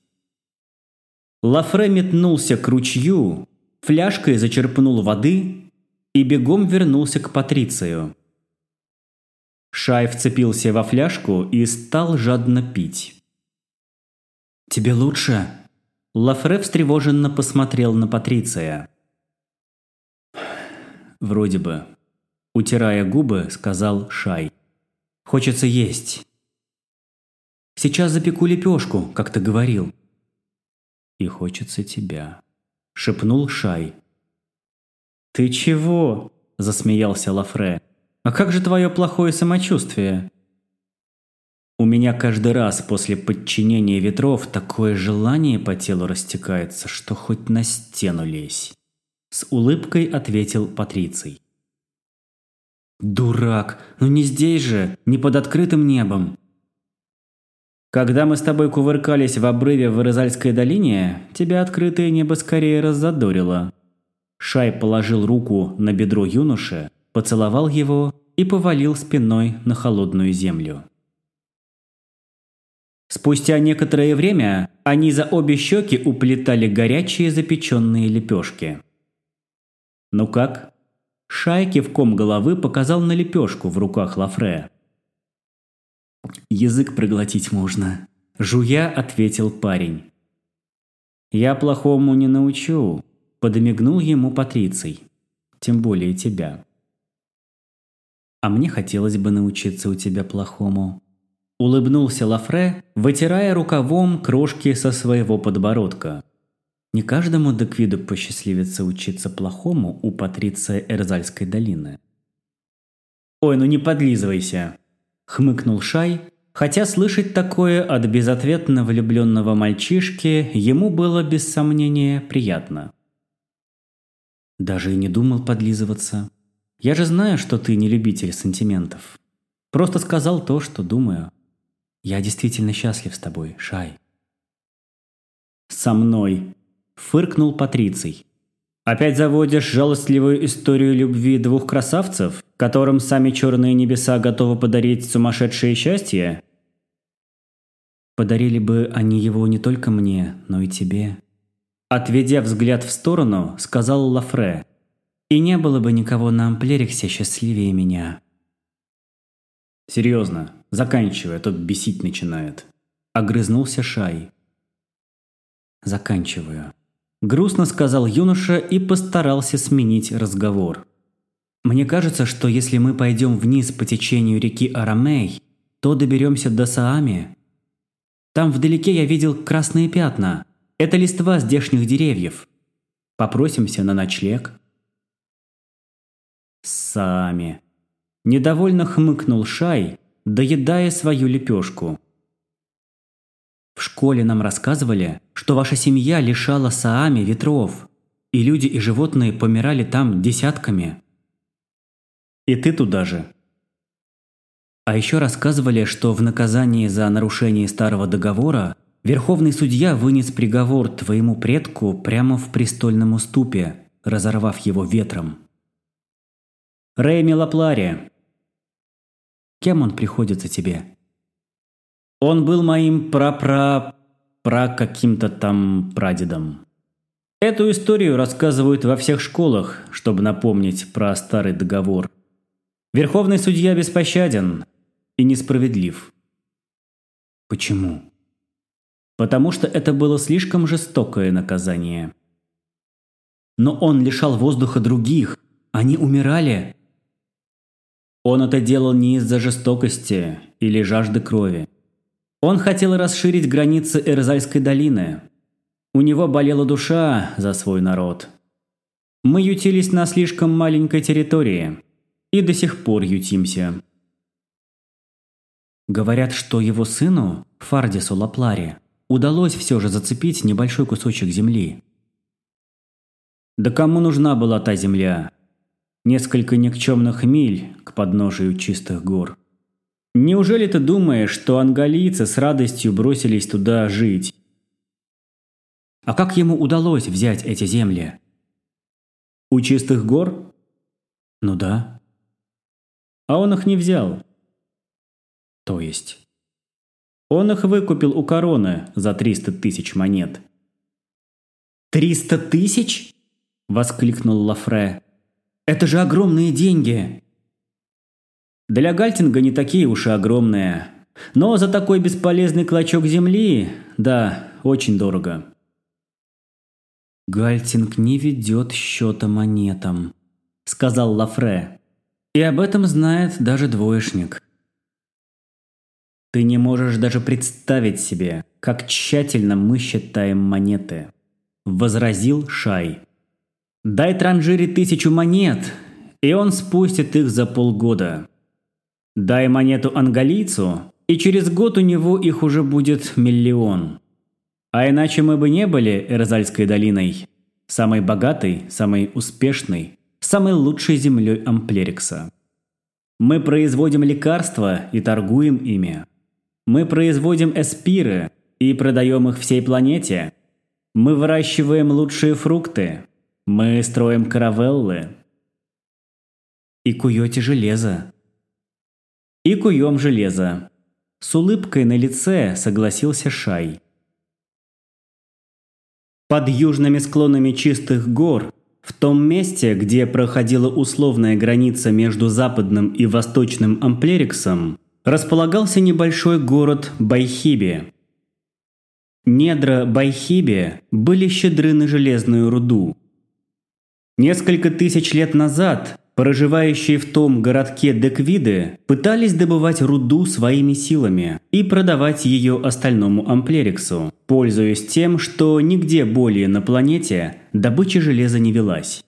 Лафре метнулся к ручью, фляжкой зачерпнул воды и бегом вернулся к Патрицию. Шай вцепился во фляжку и стал жадно пить. «Тебе лучше?» Лафре встревоженно посмотрел на Патриция. «Вроде бы», – утирая губы, сказал Шай. «Хочется есть. Сейчас запеку лепешку, как ты говорил и хочется тебя», – шепнул Шай. «Ты чего?» – засмеялся Лафре. «А как же твое плохое самочувствие?» «У меня каждый раз после подчинения ветров такое желание по телу растекается, что хоть на стену лезь», – с улыбкой ответил Патриций. «Дурак! Ну не здесь же, не под открытым небом!» Когда мы с тобой кувыркались в обрыве в Ирозальской долине, тебя открытое небо скорее раззадорило. Шай положил руку на бедро юноши, поцеловал его и повалил спиной на холодную землю. Спустя некоторое время они за обе щеки уплетали горячие запеченные лепешки. «Ну как?» Шай кивком головы показал на лепешку в руках Лафре. Язык проглотить можно. Жуя, ответил парень. Я плохому не научу, подмигнул ему Патриций. Тем более тебя. А мне хотелось бы научиться у тебя плохому. Улыбнулся Лафре, вытирая рукавом крошки со своего подбородка. Не каждому Деквиду посчастливится учиться плохому у Патриция Эрзальской долины. «Ой, ну не подлизывайся!» Хмыкнул Шай, хотя слышать такое от безответно влюбленного мальчишки ему было без сомнения приятно. Даже и не думал подлизываться. Я же знаю, что ты не любитель сантиментов. Просто сказал то, что думаю. Я действительно счастлив с тобой, Шай. Со мной, фыркнул Патриций. Опять заводишь жалостливую историю любви двух красавцев, которым сами черные небеса готовы подарить сумасшедшее счастье? Подарили бы они его не только мне, но и тебе. Отведя взгляд в сторону, сказал Лафре. И не было бы никого на Амплериксе счастливее меня. Серьезно, заканчивай, а бесить начинает. Огрызнулся Шай. Заканчиваю. Грустно сказал юноша и постарался сменить разговор. «Мне кажется, что если мы пойдем вниз по течению реки Арамей, то доберемся до Саами. Там вдалеке я видел красные пятна. Это листва здешних деревьев. Попросимся на ночлег». «Саами». Недовольно хмыкнул Шай, доедая свою лепешку. В школе нам рассказывали, что ваша семья лишала Саами ветров, и люди и животные помирали там десятками. И ты туда же. А еще рассказывали, что в наказании за нарушение старого договора Верховный судья вынес приговор твоему предку прямо в престольном уступе, разорвав его ветром. Рэйми Лаплари. Кем он приходится тебе? Он был моим пра-пра... пра каким-то там прадедом. Эту историю рассказывают во всех школах, чтобы напомнить про старый договор. Верховный судья беспощаден и несправедлив. Почему? Потому что это было слишком жестокое наказание. Но он лишал воздуха других, они умирали, Он это делал не из-за жестокости или жажды крови. Он хотел расширить границы Эрзальской долины. У него болела душа за свой народ. Мы ютились на слишком маленькой территории и до сих пор ютимся. Говорят, что его сыну, Фардису Лапларе, удалось все же зацепить небольшой кусочек земли. Да кому нужна была та земля? Несколько никчемных миль к подножию чистых гор. Неужели ты думаешь, что ангалийцы с радостью бросились туда жить? А как ему удалось взять эти земли? У чистых гор? Ну да. А он их не взял. То есть? Он их выкупил у короны за 300 тысяч монет. «Триста тысяч?» – воскликнул Лафре. «Это же огромные деньги!» Для Гальтинга не такие уж и огромные. Но за такой бесполезный клочок земли, да, очень дорого. «Гальтинг не ведет счета монетам», – сказал Лафре. «И об этом знает даже двоечник». «Ты не можешь даже представить себе, как тщательно мы считаем монеты», – возразил Шай. «Дай Транжире тысячу монет, и он спустит их за полгода. Дай монету ангалийцу, и через год у него их уже будет миллион. А иначе мы бы не были Эрзальской долиной, самой богатой, самой успешной, самой лучшей землей Амплерикса. Мы производим лекарства и торгуем ими. Мы производим эспиры и продаем их всей планете. Мы выращиваем лучшие фрукты. Мы строим каравеллы. И куете железо, и куем железо. С улыбкой на лице согласился Шай. Под южными склонами чистых гор, в том месте, где проходила условная граница между западным и восточным Амплериксом, располагался небольшой город Байхиби. Недра Байхиби были щедры на железную руду. Несколько тысяч лет назад Проживающие в том городке Деквиды пытались добывать руду своими силами и продавать ее остальному Амплериксу, пользуясь тем, что нигде более на планете добыча железа не велась.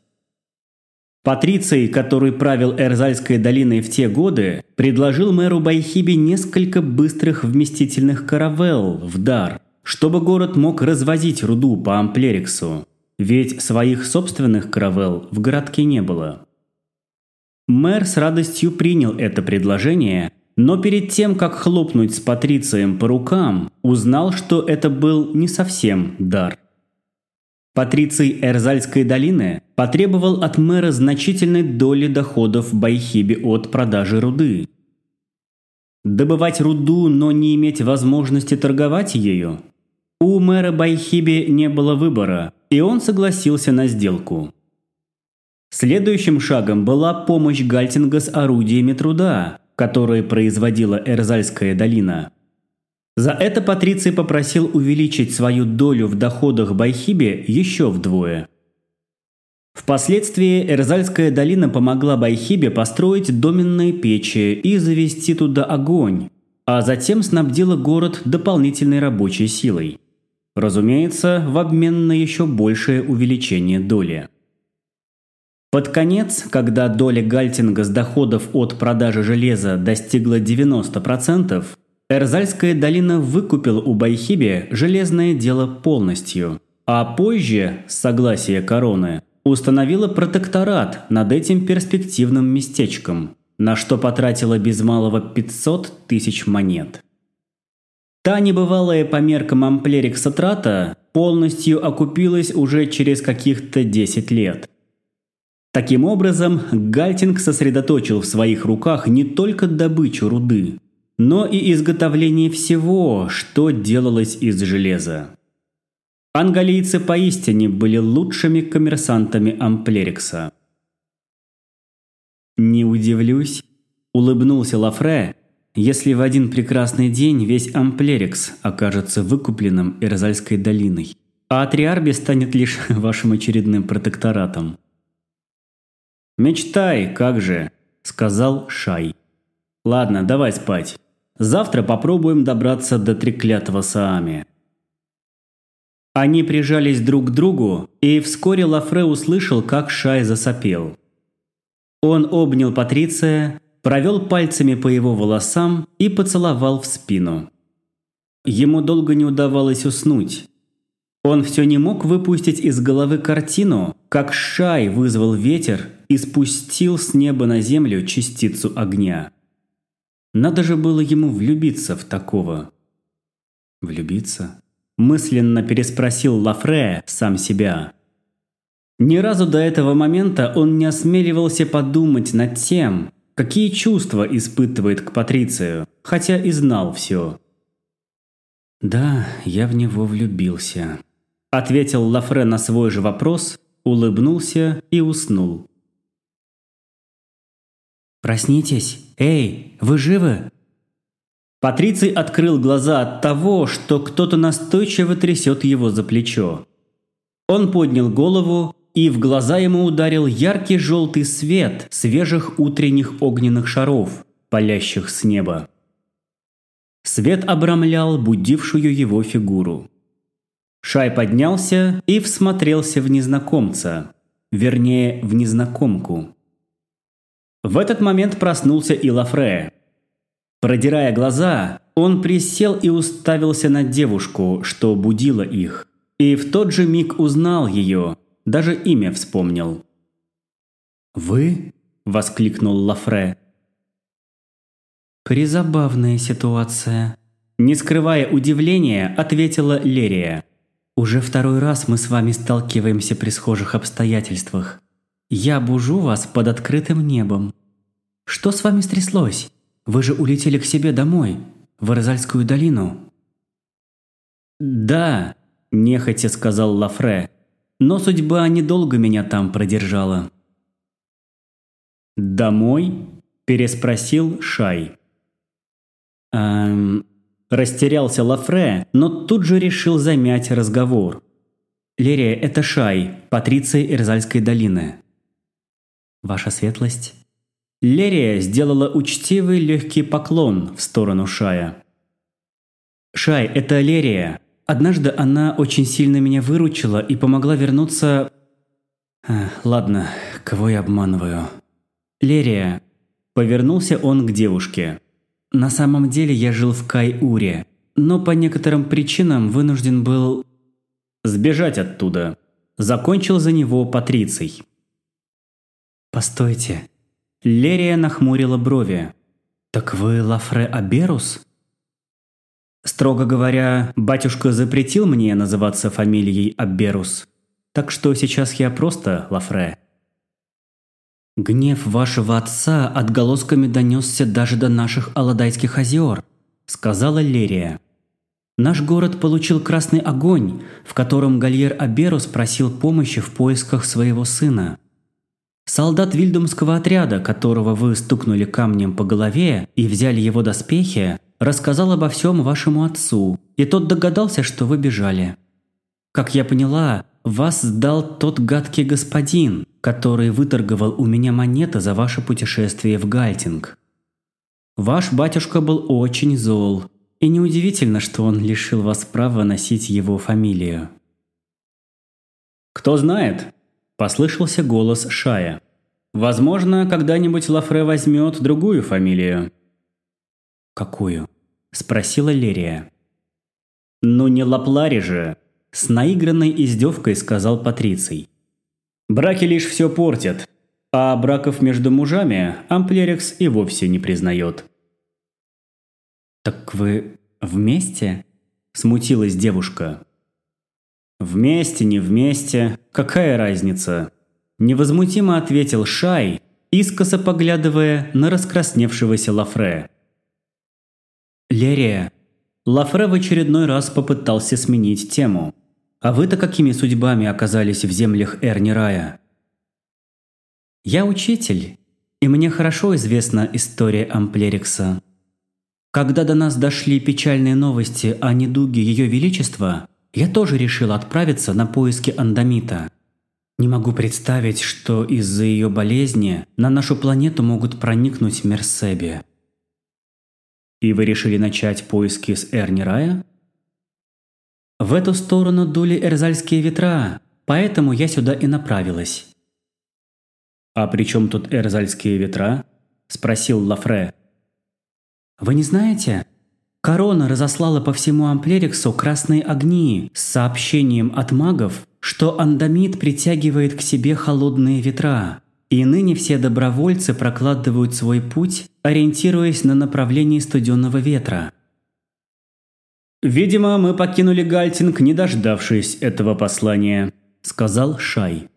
Патриций, который правил Эрзальской долиной в те годы, предложил мэру Байхиби несколько быстрых вместительных каравелл в дар, чтобы город мог развозить руду по Амплериксу, ведь своих собственных каравелл в городке не было. Мэр с радостью принял это предложение, но перед тем, как хлопнуть с Патрицием по рукам, узнал, что это был не совсем дар. Патриций Эрзальской долины потребовал от мэра значительной доли доходов Байхиби от продажи руды. Добывать руду, но не иметь возможности торговать ею? У мэра Байхиби не было выбора, и он согласился на сделку. Следующим шагом была помощь Гальтинга с орудиями труда, которые производила Эрзальская долина. За это Патриций попросил увеличить свою долю в доходах Байхибе еще вдвое. Впоследствии Эрзальская долина помогла Байхибе построить доменные печи и завести туда огонь, а затем снабдила город дополнительной рабочей силой. Разумеется, в обмен на еще большее увеличение доли. Под конец, когда доля Гальтинга с доходов от продажи железа достигла 90%, Эрзальская долина выкупила у Байхиби железное дело полностью, а позже, с согласия короны, установила протекторат над этим перспективным местечком, на что потратила без малого 500 тысяч монет. Та небывалая по меркам Амплерикса трата полностью окупилась уже через каких-то 10 лет. Таким образом, Гальтинг сосредоточил в своих руках не только добычу руды, но и изготовление всего, что делалось из железа. Ангалийцы поистине были лучшими коммерсантами Амплерикса. «Не удивлюсь», – улыбнулся Лафре, «если в один прекрасный день весь Амплерикс окажется выкупленным Ирзальской долиной, а Атриарби станет лишь вашим очередным протекторатом». «Мечтай, как же!» – сказал Шай. «Ладно, давай спать. Завтра попробуем добраться до треклятого Саами». Они прижались друг к другу, и вскоре Лафре услышал, как Шай засопел. Он обнял Патриция, провел пальцами по его волосам и поцеловал в спину. Ему долго не удавалось уснуть. Он все не мог выпустить из головы картину, как Шай вызвал ветер и спустил с неба на землю частицу огня. Надо же было ему влюбиться в такого. Влюбиться? Мысленно переспросил Лафре сам себя. Ни разу до этого момента он не осмеливался подумать над тем, какие чувства испытывает к Патрицию, хотя и знал все. «Да, я в него влюбился», – ответил Лафре на свой же вопрос, улыбнулся и уснул. «Проснитесь! Эй, вы живы?» Патриций открыл глаза от того, что кто-то настойчиво трясет его за плечо. Он поднял голову, и в глаза ему ударил яркий желтый свет свежих утренних огненных шаров, палящих с неба. Свет обрамлял будившую его фигуру. Шай поднялся и всмотрелся в незнакомца, вернее, в незнакомку. В этот момент проснулся и Лафре. Продирая глаза, он присел и уставился на девушку, что будила их, и в тот же миг узнал ее, даже имя вспомнил. «Вы?» – воскликнул Лафре. «Призабавная ситуация», – не скрывая удивления, ответила Лерия. «Уже второй раз мы с вами сталкиваемся при схожих обстоятельствах. Я бужу вас под открытым небом. Что с вами стряслось? Вы же улетели к себе домой, в Арзальскую долину». «Да», – нехотя сказал Лафре, – «но судьба недолго меня там продержала». «Домой?» – переспросил Шай. Эм, растерялся Лафре, но тут же решил замять разговор. «Лерия, это Шай, Патриция Ирзальской долины». «Ваша светлость?» Лерия сделала учтивый легкий поклон в сторону Шая. «Шай, это Лерия. Однажды она очень сильно меня выручила и помогла вернуться... Ладно, кого я обманываю?» «Лерия». Повернулся он к девушке. На самом деле я жил в Кайуре, но по некоторым причинам вынужден был... Сбежать оттуда. Закончил за него Патриций. «Постойте». Лерия нахмурила брови. «Так вы Лафре Аберус?» Строго говоря, батюшка запретил мне называться фамилией Аберус. Так что сейчас я просто Лафре. «Гнев вашего отца отголосками донесся даже до наших Аладайских озер», – сказала Лерия. «Наш город получил красный огонь, в котором Гальер Аберус просил помощи в поисках своего сына. Солдат Вильдумского отряда, которого вы стукнули камнем по голове и взяли его доспехи, рассказал обо всем вашему отцу, и тот догадался, что вы бежали. Как я поняла, вас сдал тот гадкий господин, который выторговал у меня монеты за ваше путешествие в Гальтинг. Ваш батюшка был очень зол, и неудивительно, что он лишил вас права носить его фамилию. «Кто знает?» – послышался голос Шая. «Возможно, когда-нибудь Лафре возьмет другую фамилию». «Какую?» – спросила Лерия. «Ну не Лаплари же!» – с наигранной издевкой сказал Патриций. Браки лишь все портят, а браков между мужами Амплерикс и вовсе не признает. «Так вы вместе?» – смутилась девушка. «Вместе, не вместе, какая разница?» – невозмутимо ответил Шай, искоса поглядывая на раскрасневшегося Лафре. «Лерия!» Лафре в очередной раз попытался сменить тему – а вы-то какими судьбами оказались в землях Эрни Я учитель, и мне хорошо известна история Амплерикса. Когда до нас дошли печальные новости о недуге Ее Величества, я тоже решил отправиться на поиски Андамита. Не могу представить, что из-за ее болезни на нашу планету могут проникнуть Мерсеби. И вы решили начать поиски с Эрни Рая? В эту сторону дули эрзальские ветра, поэтому я сюда и направилась. «А при чем тут эрзальские ветра?» – спросил Лафре. «Вы не знаете? Корона разослала по всему Амплериксу красные огни с сообщением от магов, что андамит притягивает к себе холодные ветра, и ныне все добровольцы прокладывают свой путь, ориентируясь на направление студенного ветра. «Видимо, мы покинули Гальтинг, не дождавшись этого послания», – сказал Шай.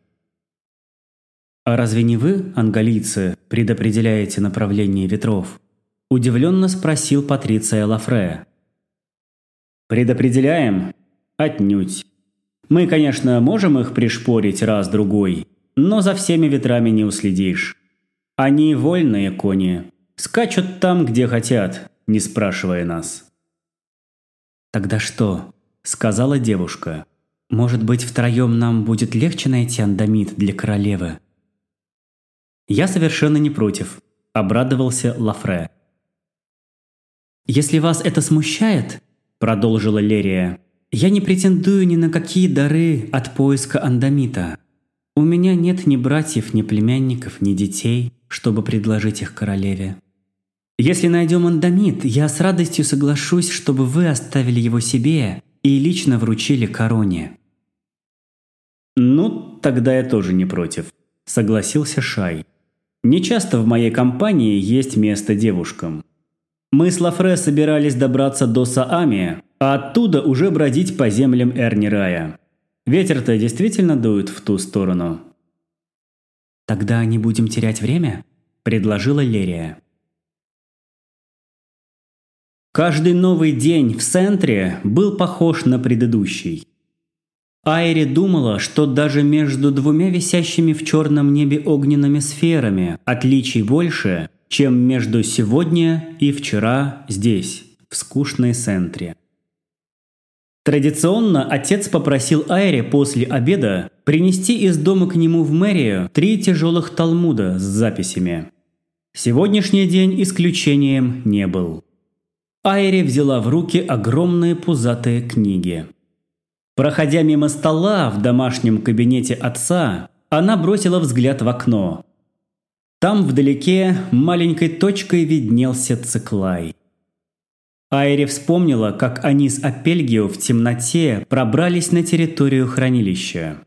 «А разве не вы, ангалийцы, предопределяете направление ветров?» – удивленно спросил Патриция Лафре. «Предопределяем? Отнюдь. Мы, конечно, можем их пришпорить раз-другой, но за всеми ветрами не уследишь. Они вольные кони, скачут там, где хотят, не спрашивая нас». «Тогда что?» – сказала девушка. «Может быть, втроем нам будет легче найти андамит для королевы?» «Я совершенно не против», – обрадовался Лафре. «Если вас это смущает», – продолжила Лерия, – «я не претендую ни на какие дары от поиска андамита. У меня нет ни братьев, ни племянников, ни детей, чтобы предложить их королеве. Если найдем андамит, я с радостью соглашусь, чтобы вы оставили его себе и лично вручили короне». «Ну, тогда я тоже не против», – согласился Шай. «Не часто в моей компании есть место девушкам. Мы с Лафре собирались добраться до Саами, а оттуда уже бродить по землям Эрнирая. Ветер-то действительно дует в ту сторону». «Тогда не будем терять время?» – предложила Лерия. Каждый новый день в центре был похож на предыдущий. Айри думала, что даже между двумя висящими в черном небе огненными сферами отличий больше, чем между сегодня и вчера здесь, в скучной центре. Традиционно отец попросил Айре после обеда принести из дома к нему в мэрию три тяжелых талмуда с записями. Сегодняшний день исключением не был. Айри взяла в руки огромные пузатые книги. Проходя мимо стола в домашнем кабинете отца, она бросила взгляд в окно. Там вдалеке маленькой точкой виднелся циклай. Айри вспомнила, как они с Апельгио в темноте пробрались на территорию хранилища.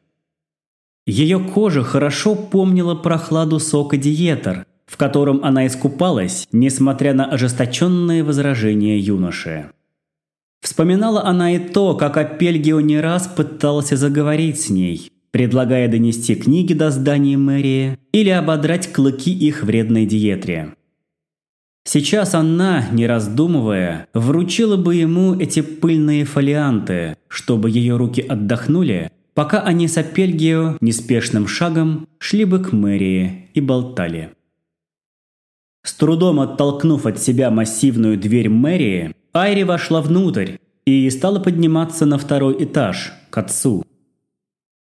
Ее кожа хорошо помнила прохладу сока диетер, в котором она искупалась, несмотря на ожесточенные возражения юноши. Вспоминала она и то, как Апельгио не раз пытался заговорить с ней, предлагая донести книги до здания мэрии или ободрать клыки их вредной диетре. Сейчас она, не раздумывая, вручила бы ему эти пыльные фолианты, чтобы ее руки отдохнули, пока они с Апельгио неспешным шагом шли бы к мэрии и болтали. С трудом оттолкнув от себя массивную дверь мэрии, Айри вошла внутрь и стала подниматься на второй этаж, к отцу.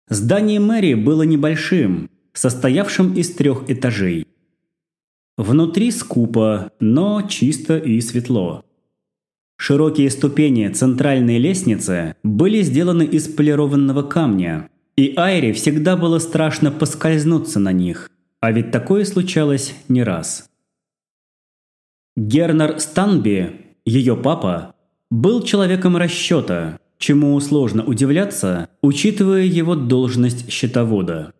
Здание мэрии было небольшим, состоявшим из трех этажей. Внутри скупо, но чисто и светло. Широкие ступени центральной лестницы были сделаны из полированного камня, и Айре всегда было страшно поскользнуться на них, а ведь такое случалось не раз. Гернер Станби, ее папа, был человеком расчета, чему сложно удивляться, учитывая его должность счетовода.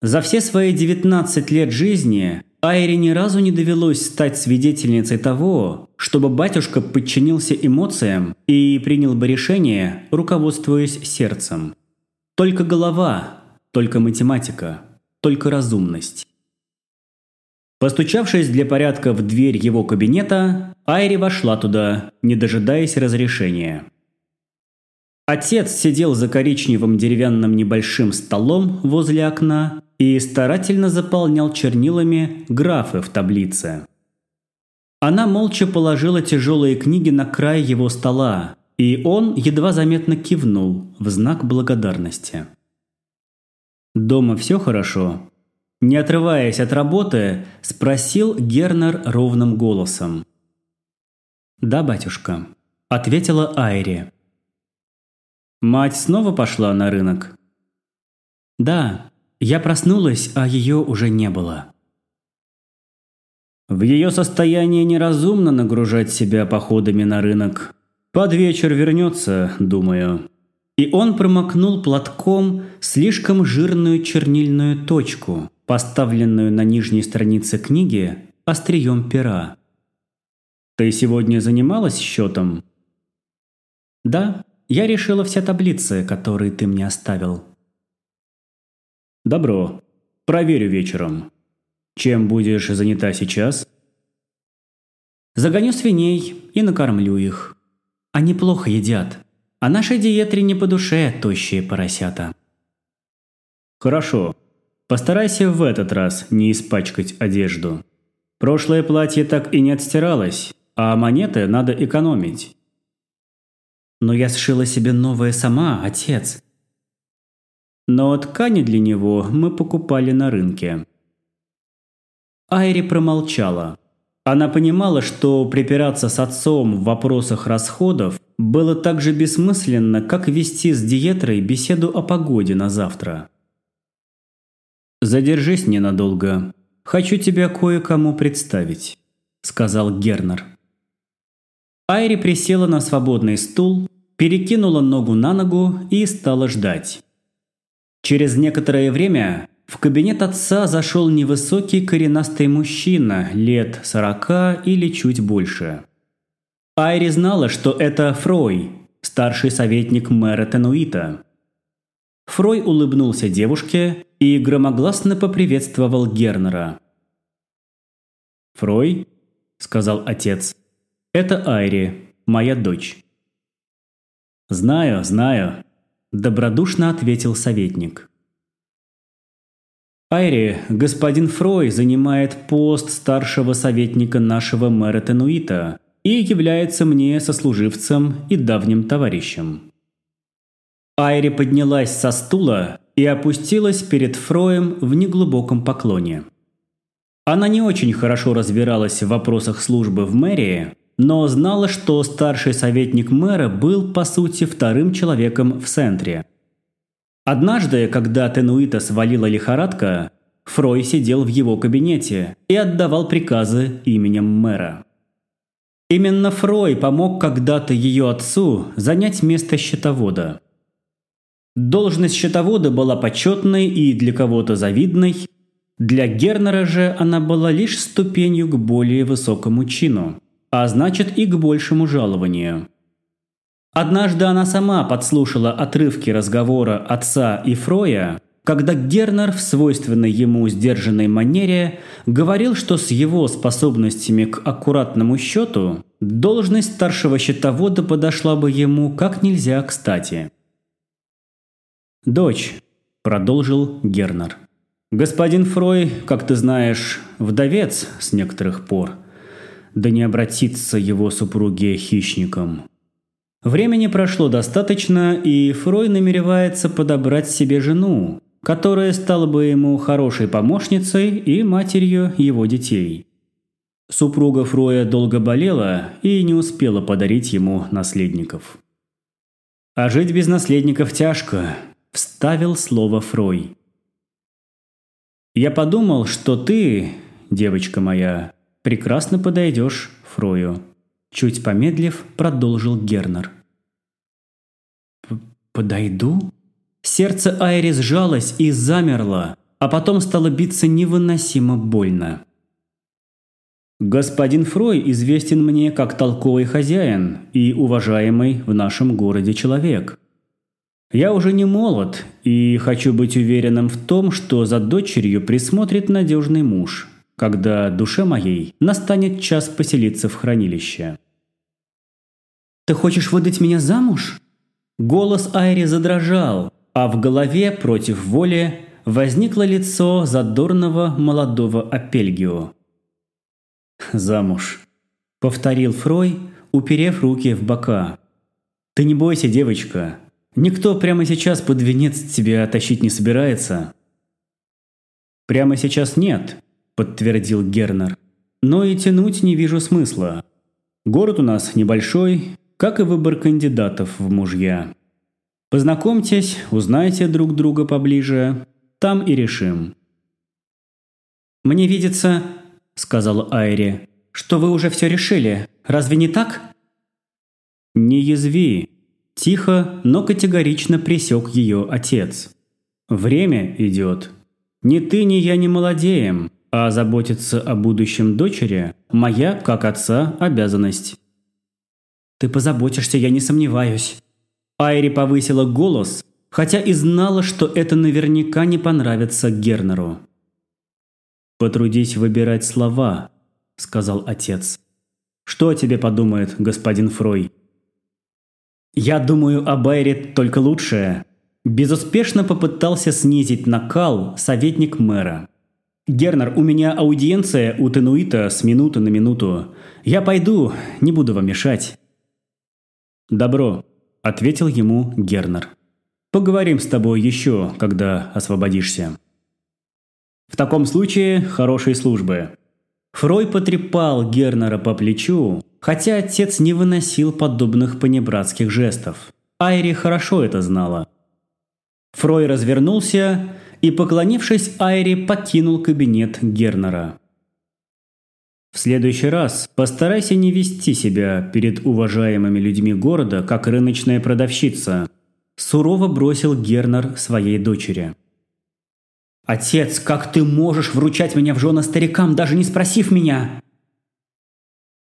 За все свои 19 лет жизни Айре ни разу не довелось стать свидетельницей того, чтобы батюшка подчинился эмоциям и принял бы решение, руководствуясь сердцем. Только голова, только математика, только разумность. Постучавшись для порядка в дверь его кабинета, Айри вошла туда, не дожидаясь разрешения. Отец сидел за коричневым деревянным небольшим столом возле окна и старательно заполнял чернилами графы в таблице. Она молча положила тяжелые книги на край его стола, и он едва заметно кивнул в знак благодарности. «Дома все хорошо?» Не отрываясь от работы, спросил Гернер ровным голосом. «Да, батюшка», – ответила Айри. «Мать снова пошла на рынок?» «Да, я проснулась, а ее уже не было». В ее состоянии неразумно нагружать себя походами на рынок. Под вечер вернется, думаю. И он промокнул платком слишком жирную чернильную точку, поставленную на нижней странице книги острием пера. «Ты сегодня занималась счетом?» «Да, я решила все таблицы, которые ты мне оставил». «Добро. Проверю вечером. Чем будешь занята сейчас?» «Загоню свиней и накормлю их. Они плохо едят, а нашей диетре не по душе тощие поросята». «Хорошо. Постарайся в этот раз не испачкать одежду. Прошлое платье так и не отстиралось, а монеты надо экономить». «Но я сшила себе новое сама, отец». «Но ткани для него мы покупали на рынке». Айри промолчала. Она понимала, что припираться с отцом в вопросах расходов было так же бессмысленно, как вести с диетрой беседу о погоде на завтра. «Задержись ненадолго. Хочу тебя кое-кому представить», – сказал Гернер. Айри присела на свободный стул, перекинула ногу на ногу и стала ждать. Через некоторое время в кабинет отца зашел невысокий коренастый мужчина лет сорока или чуть больше. Айри знала, что это Фрой, старший советник мэра Тенуита. Фрой улыбнулся девушке и громогласно поприветствовал Гернера. «Фрой?» – сказал отец. «Это Айри, моя дочь». «Знаю, знаю», – добродушно ответил советник. «Айри, господин Фрой занимает пост старшего советника нашего мэра Тенуита и является мне сослуживцем и давним товарищем». Айри поднялась со стула и опустилась перед Фроем в неглубоком поклоне. Она не очень хорошо разбиралась в вопросах службы в мэрии, но знала, что старший советник мэра был, по сути, вторым человеком в центре. Однажды, когда Тенуита свалила лихорадка, Фрой сидел в его кабинете и отдавал приказы именем мэра. Именно Фрой помог когда-то ее отцу занять место счетовода. Должность счетовода была почетной и для кого-то завидной, для Гернера же она была лишь ступенью к более высокому чину, а значит и к большему жалованию. Однажды она сама подслушала отрывки разговора отца и Фроя, когда Гернер в свойственной ему сдержанной манере говорил, что с его способностями к аккуратному счету должность старшего счетовода подошла бы ему как нельзя кстати. «Дочь», – продолжил Гернер. «Господин Фрой, как ты знаешь, вдовец с некоторых пор. Да не обратиться его супруге хищником. Времени прошло достаточно, и Фрой намеревается подобрать себе жену, которая стала бы ему хорошей помощницей и матерью его детей. Супруга Фроя долго болела и не успела подарить ему наследников. «А жить без наследников тяжко», – вставил слово Фрой. «Я подумал, что ты, девочка моя, прекрасно подойдешь Фрою», – чуть помедлив продолжил Гернер. «Подойду?» Сердце Айри сжалось и замерло, а потом стало биться невыносимо больно. Господин Фрой известен мне как толковый хозяин и уважаемый в нашем городе человек. Я уже не молод и хочу быть уверенным в том, что за дочерью присмотрит надежный муж, когда душе моей настанет час поселиться в хранилище. «Ты хочешь выдать меня замуж?» Голос Айри задрожал, а в голове против воли возникло лицо задорного молодого Апельгио. «Замуж», – повторил Фрой, уперев руки в бока. «Ты не бойся, девочка. Никто прямо сейчас под венец тебя тащить не собирается. «Прямо сейчас нет», – подтвердил Гернер. «Но и тянуть не вижу смысла. Город у нас небольшой, как и выбор кандидатов в мужья. Познакомьтесь, узнайте друг друга поближе, там и решим». «Мне видится», – сказала Айри, – «что вы уже все решили. Разве не так?» «Не язви», – тихо, но категорично пресек ее отец. «Время идет. Ни ты, ни я не молодеем, а заботиться о будущем дочери – моя, как отца, обязанность». «Ты позаботишься, я не сомневаюсь». Айри повысила голос, хотя и знала, что это наверняка не понравится Гернеру. «Потрудись выбирать слова», – сказал отец. «Что о тебе подумает господин Фрой?» «Я думаю о Байре только лучшее», Безуспешно попытался снизить накал советник мэра. «Гернер, у меня аудиенция у Тенуита с минуты на минуту. Я пойду, не буду вам мешать». «Добро», – ответил ему Гернер. «Поговорим с тобой еще, когда освободишься». «В таком случае, хорошей службы». Фрой потрепал Гернера по плечу, хотя отец не выносил подобных понебратских жестов. Айри хорошо это знала. Фрой развернулся и, поклонившись Айри, покинул кабинет Гернера. В следующий раз постарайся не вести себя перед уважаемыми людьми города, как рыночная продавщица. Сурово бросил Гернер своей дочери. «Отец, как ты можешь вручать меня в жены старикам, даже не спросив меня?»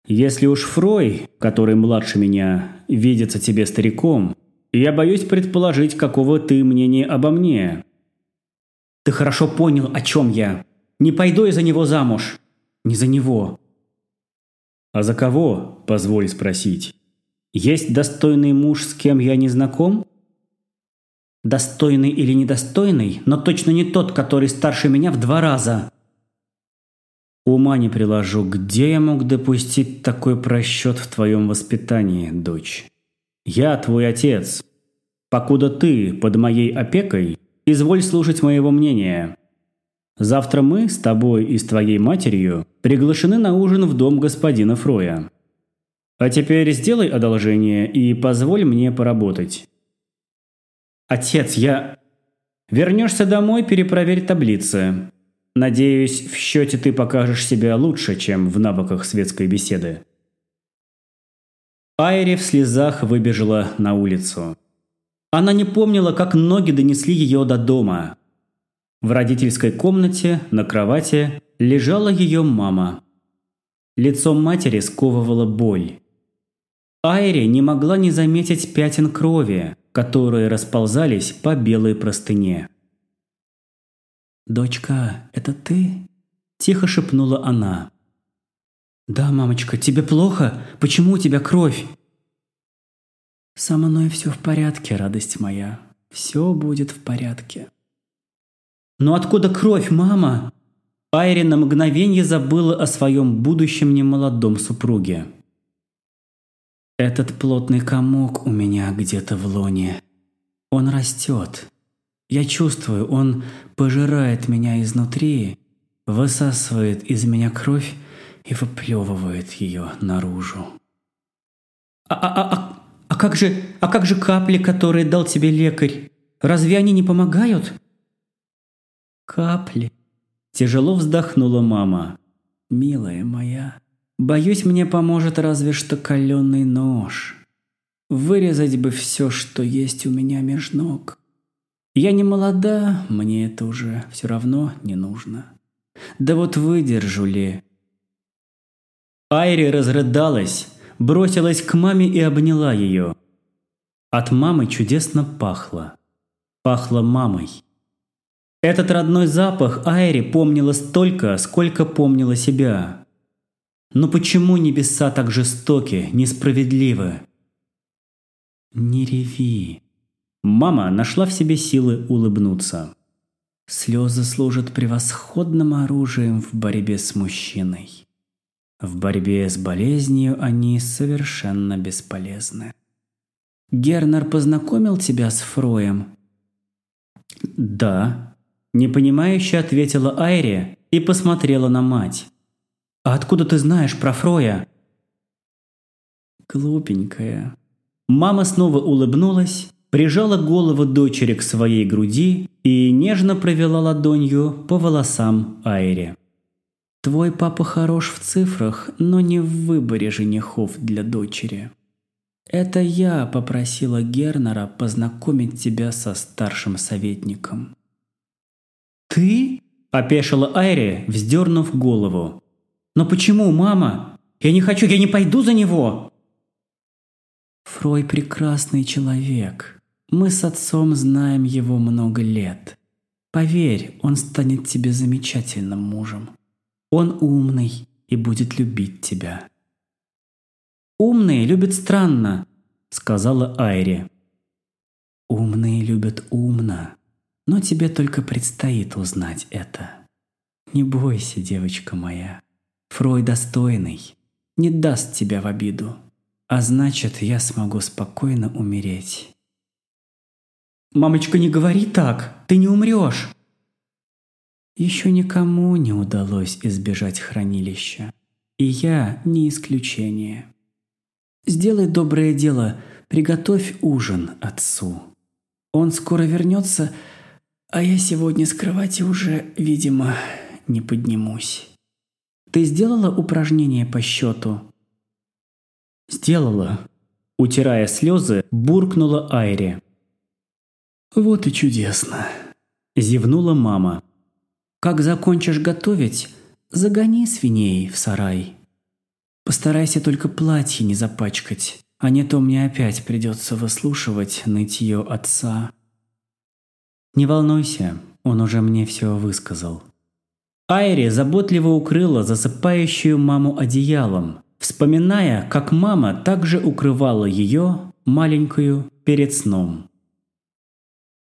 «Если уж Фрой, который младше меня, видится тебе стариком, я боюсь предположить, какого ты мнения обо мне. Ты хорошо понял, о чем я. Не пойду я за него замуж. Не за него. А за кого, позволь спросить? Есть достойный муж, с кем я не знаком? Достойный или недостойный, но точно не тот, который старше меня в два раза. Ума не приложу, где я мог допустить такой просчет в твоем воспитании, дочь? Я твой отец. Покуда ты под моей опекой, изволь слушать моего мнения. Завтра мы с тобой и с твоей матерью приглашены на ужин в дом господина Фроя. А теперь сделай одолжение и позволь мне поработать. Отец, я... Вернешься домой, перепроверь таблицы. Надеюсь, в счете ты покажешь себя лучше, чем в навыках светской беседы. Айри в слезах выбежала на улицу. Она не помнила, как ноги донесли ее до дома. В родительской комнате на кровати лежала ее мама. Лицо матери сковывала боль. Айри не могла не заметить пятен крови, которые расползались по белой простыне. «Дочка, это ты?» – тихо шепнула она. «Да, мамочка, тебе плохо? Почему у тебя кровь?» «Со мной все в порядке, радость моя. Все будет в порядке». «Но откуда кровь, мама?» Айри на мгновение забыла о своем будущем немолодом супруге. «Этот плотный комок у меня где-то в лоне. Он растет. Я чувствую, он пожирает меня изнутри, высасывает из меня кровь и выплевывает ее наружу. А, а, а, а, как же, а как же капли, которые дал тебе лекарь? Разве они не помогают? Капли. Тяжело вздохнула мама. Милая моя, боюсь, мне поможет разве что каленый нож. Вырезать бы все, что есть у меня меж ног. Я не молода, мне это уже все равно не нужно. Да вот выдержу ли, Айри разрыдалась, бросилась к маме и обняла ее. От мамы чудесно пахло. Пахло мамой. Этот родной запах Айри помнила столько, сколько помнила себя. Но почему небеса так жестоки, несправедливы? «Не реви». Мама нашла в себе силы улыбнуться. Слезы служат превосходным оружием в борьбе с мужчиной. В борьбе с болезнью они совершенно бесполезны. Гернер познакомил тебя с Фроем? Да. Непонимающе ответила Айри и посмотрела на мать. «А откуда ты знаешь про Фроя?» Глупенькая. Мама снова улыбнулась, прижала голову дочери к своей груди и нежно провела ладонью по волосам Айри. «Твой папа хорош в цифрах, но не в выборе женихов для дочери. Это я попросила Гернера познакомить тебя со старшим советником». «Ты?» – опешила Айри, вздернув голову. «Но почему, мама? Я не хочу, я не пойду за него!» Фрой прекрасный человек. Мы с отцом знаем его много лет. Поверь, он станет тебе замечательным мужем. Он умный и будет любить тебя. «Умные любят странно», — сказала Айри. «Умные любят умно, но тебе только предстоит узнать это. Не бойся, девочка моя. Фрой достойный, не даст тебя в обиду а значит, я смогу спокойно умереть. «Мамочка, не говори так! Ты не умрешь!» Еще никому не удалось избежать хранилища. И я не исключение. Сделай доброе дело, приготовь ужин отцу. Он скоро вернется, а я сегодня с кровати уже, видимо, не поднимусь. Ты сделала упражнение по счету? «Сделала». Утирая слезы, буркнула Айри. «Вот и чудесно», – зевнула мама. «Как закончишь готовить, загони свиней в сарай. Постарайся только платье не запачкать, а не то мне опять придется выслушивать нытье отца». «Не волнуйся, он уже мне все высказал». Айри заботливо укрыла засыпающую маму одеялом, вспоминая, как мама также укрывала ее, маленькую, перед сном.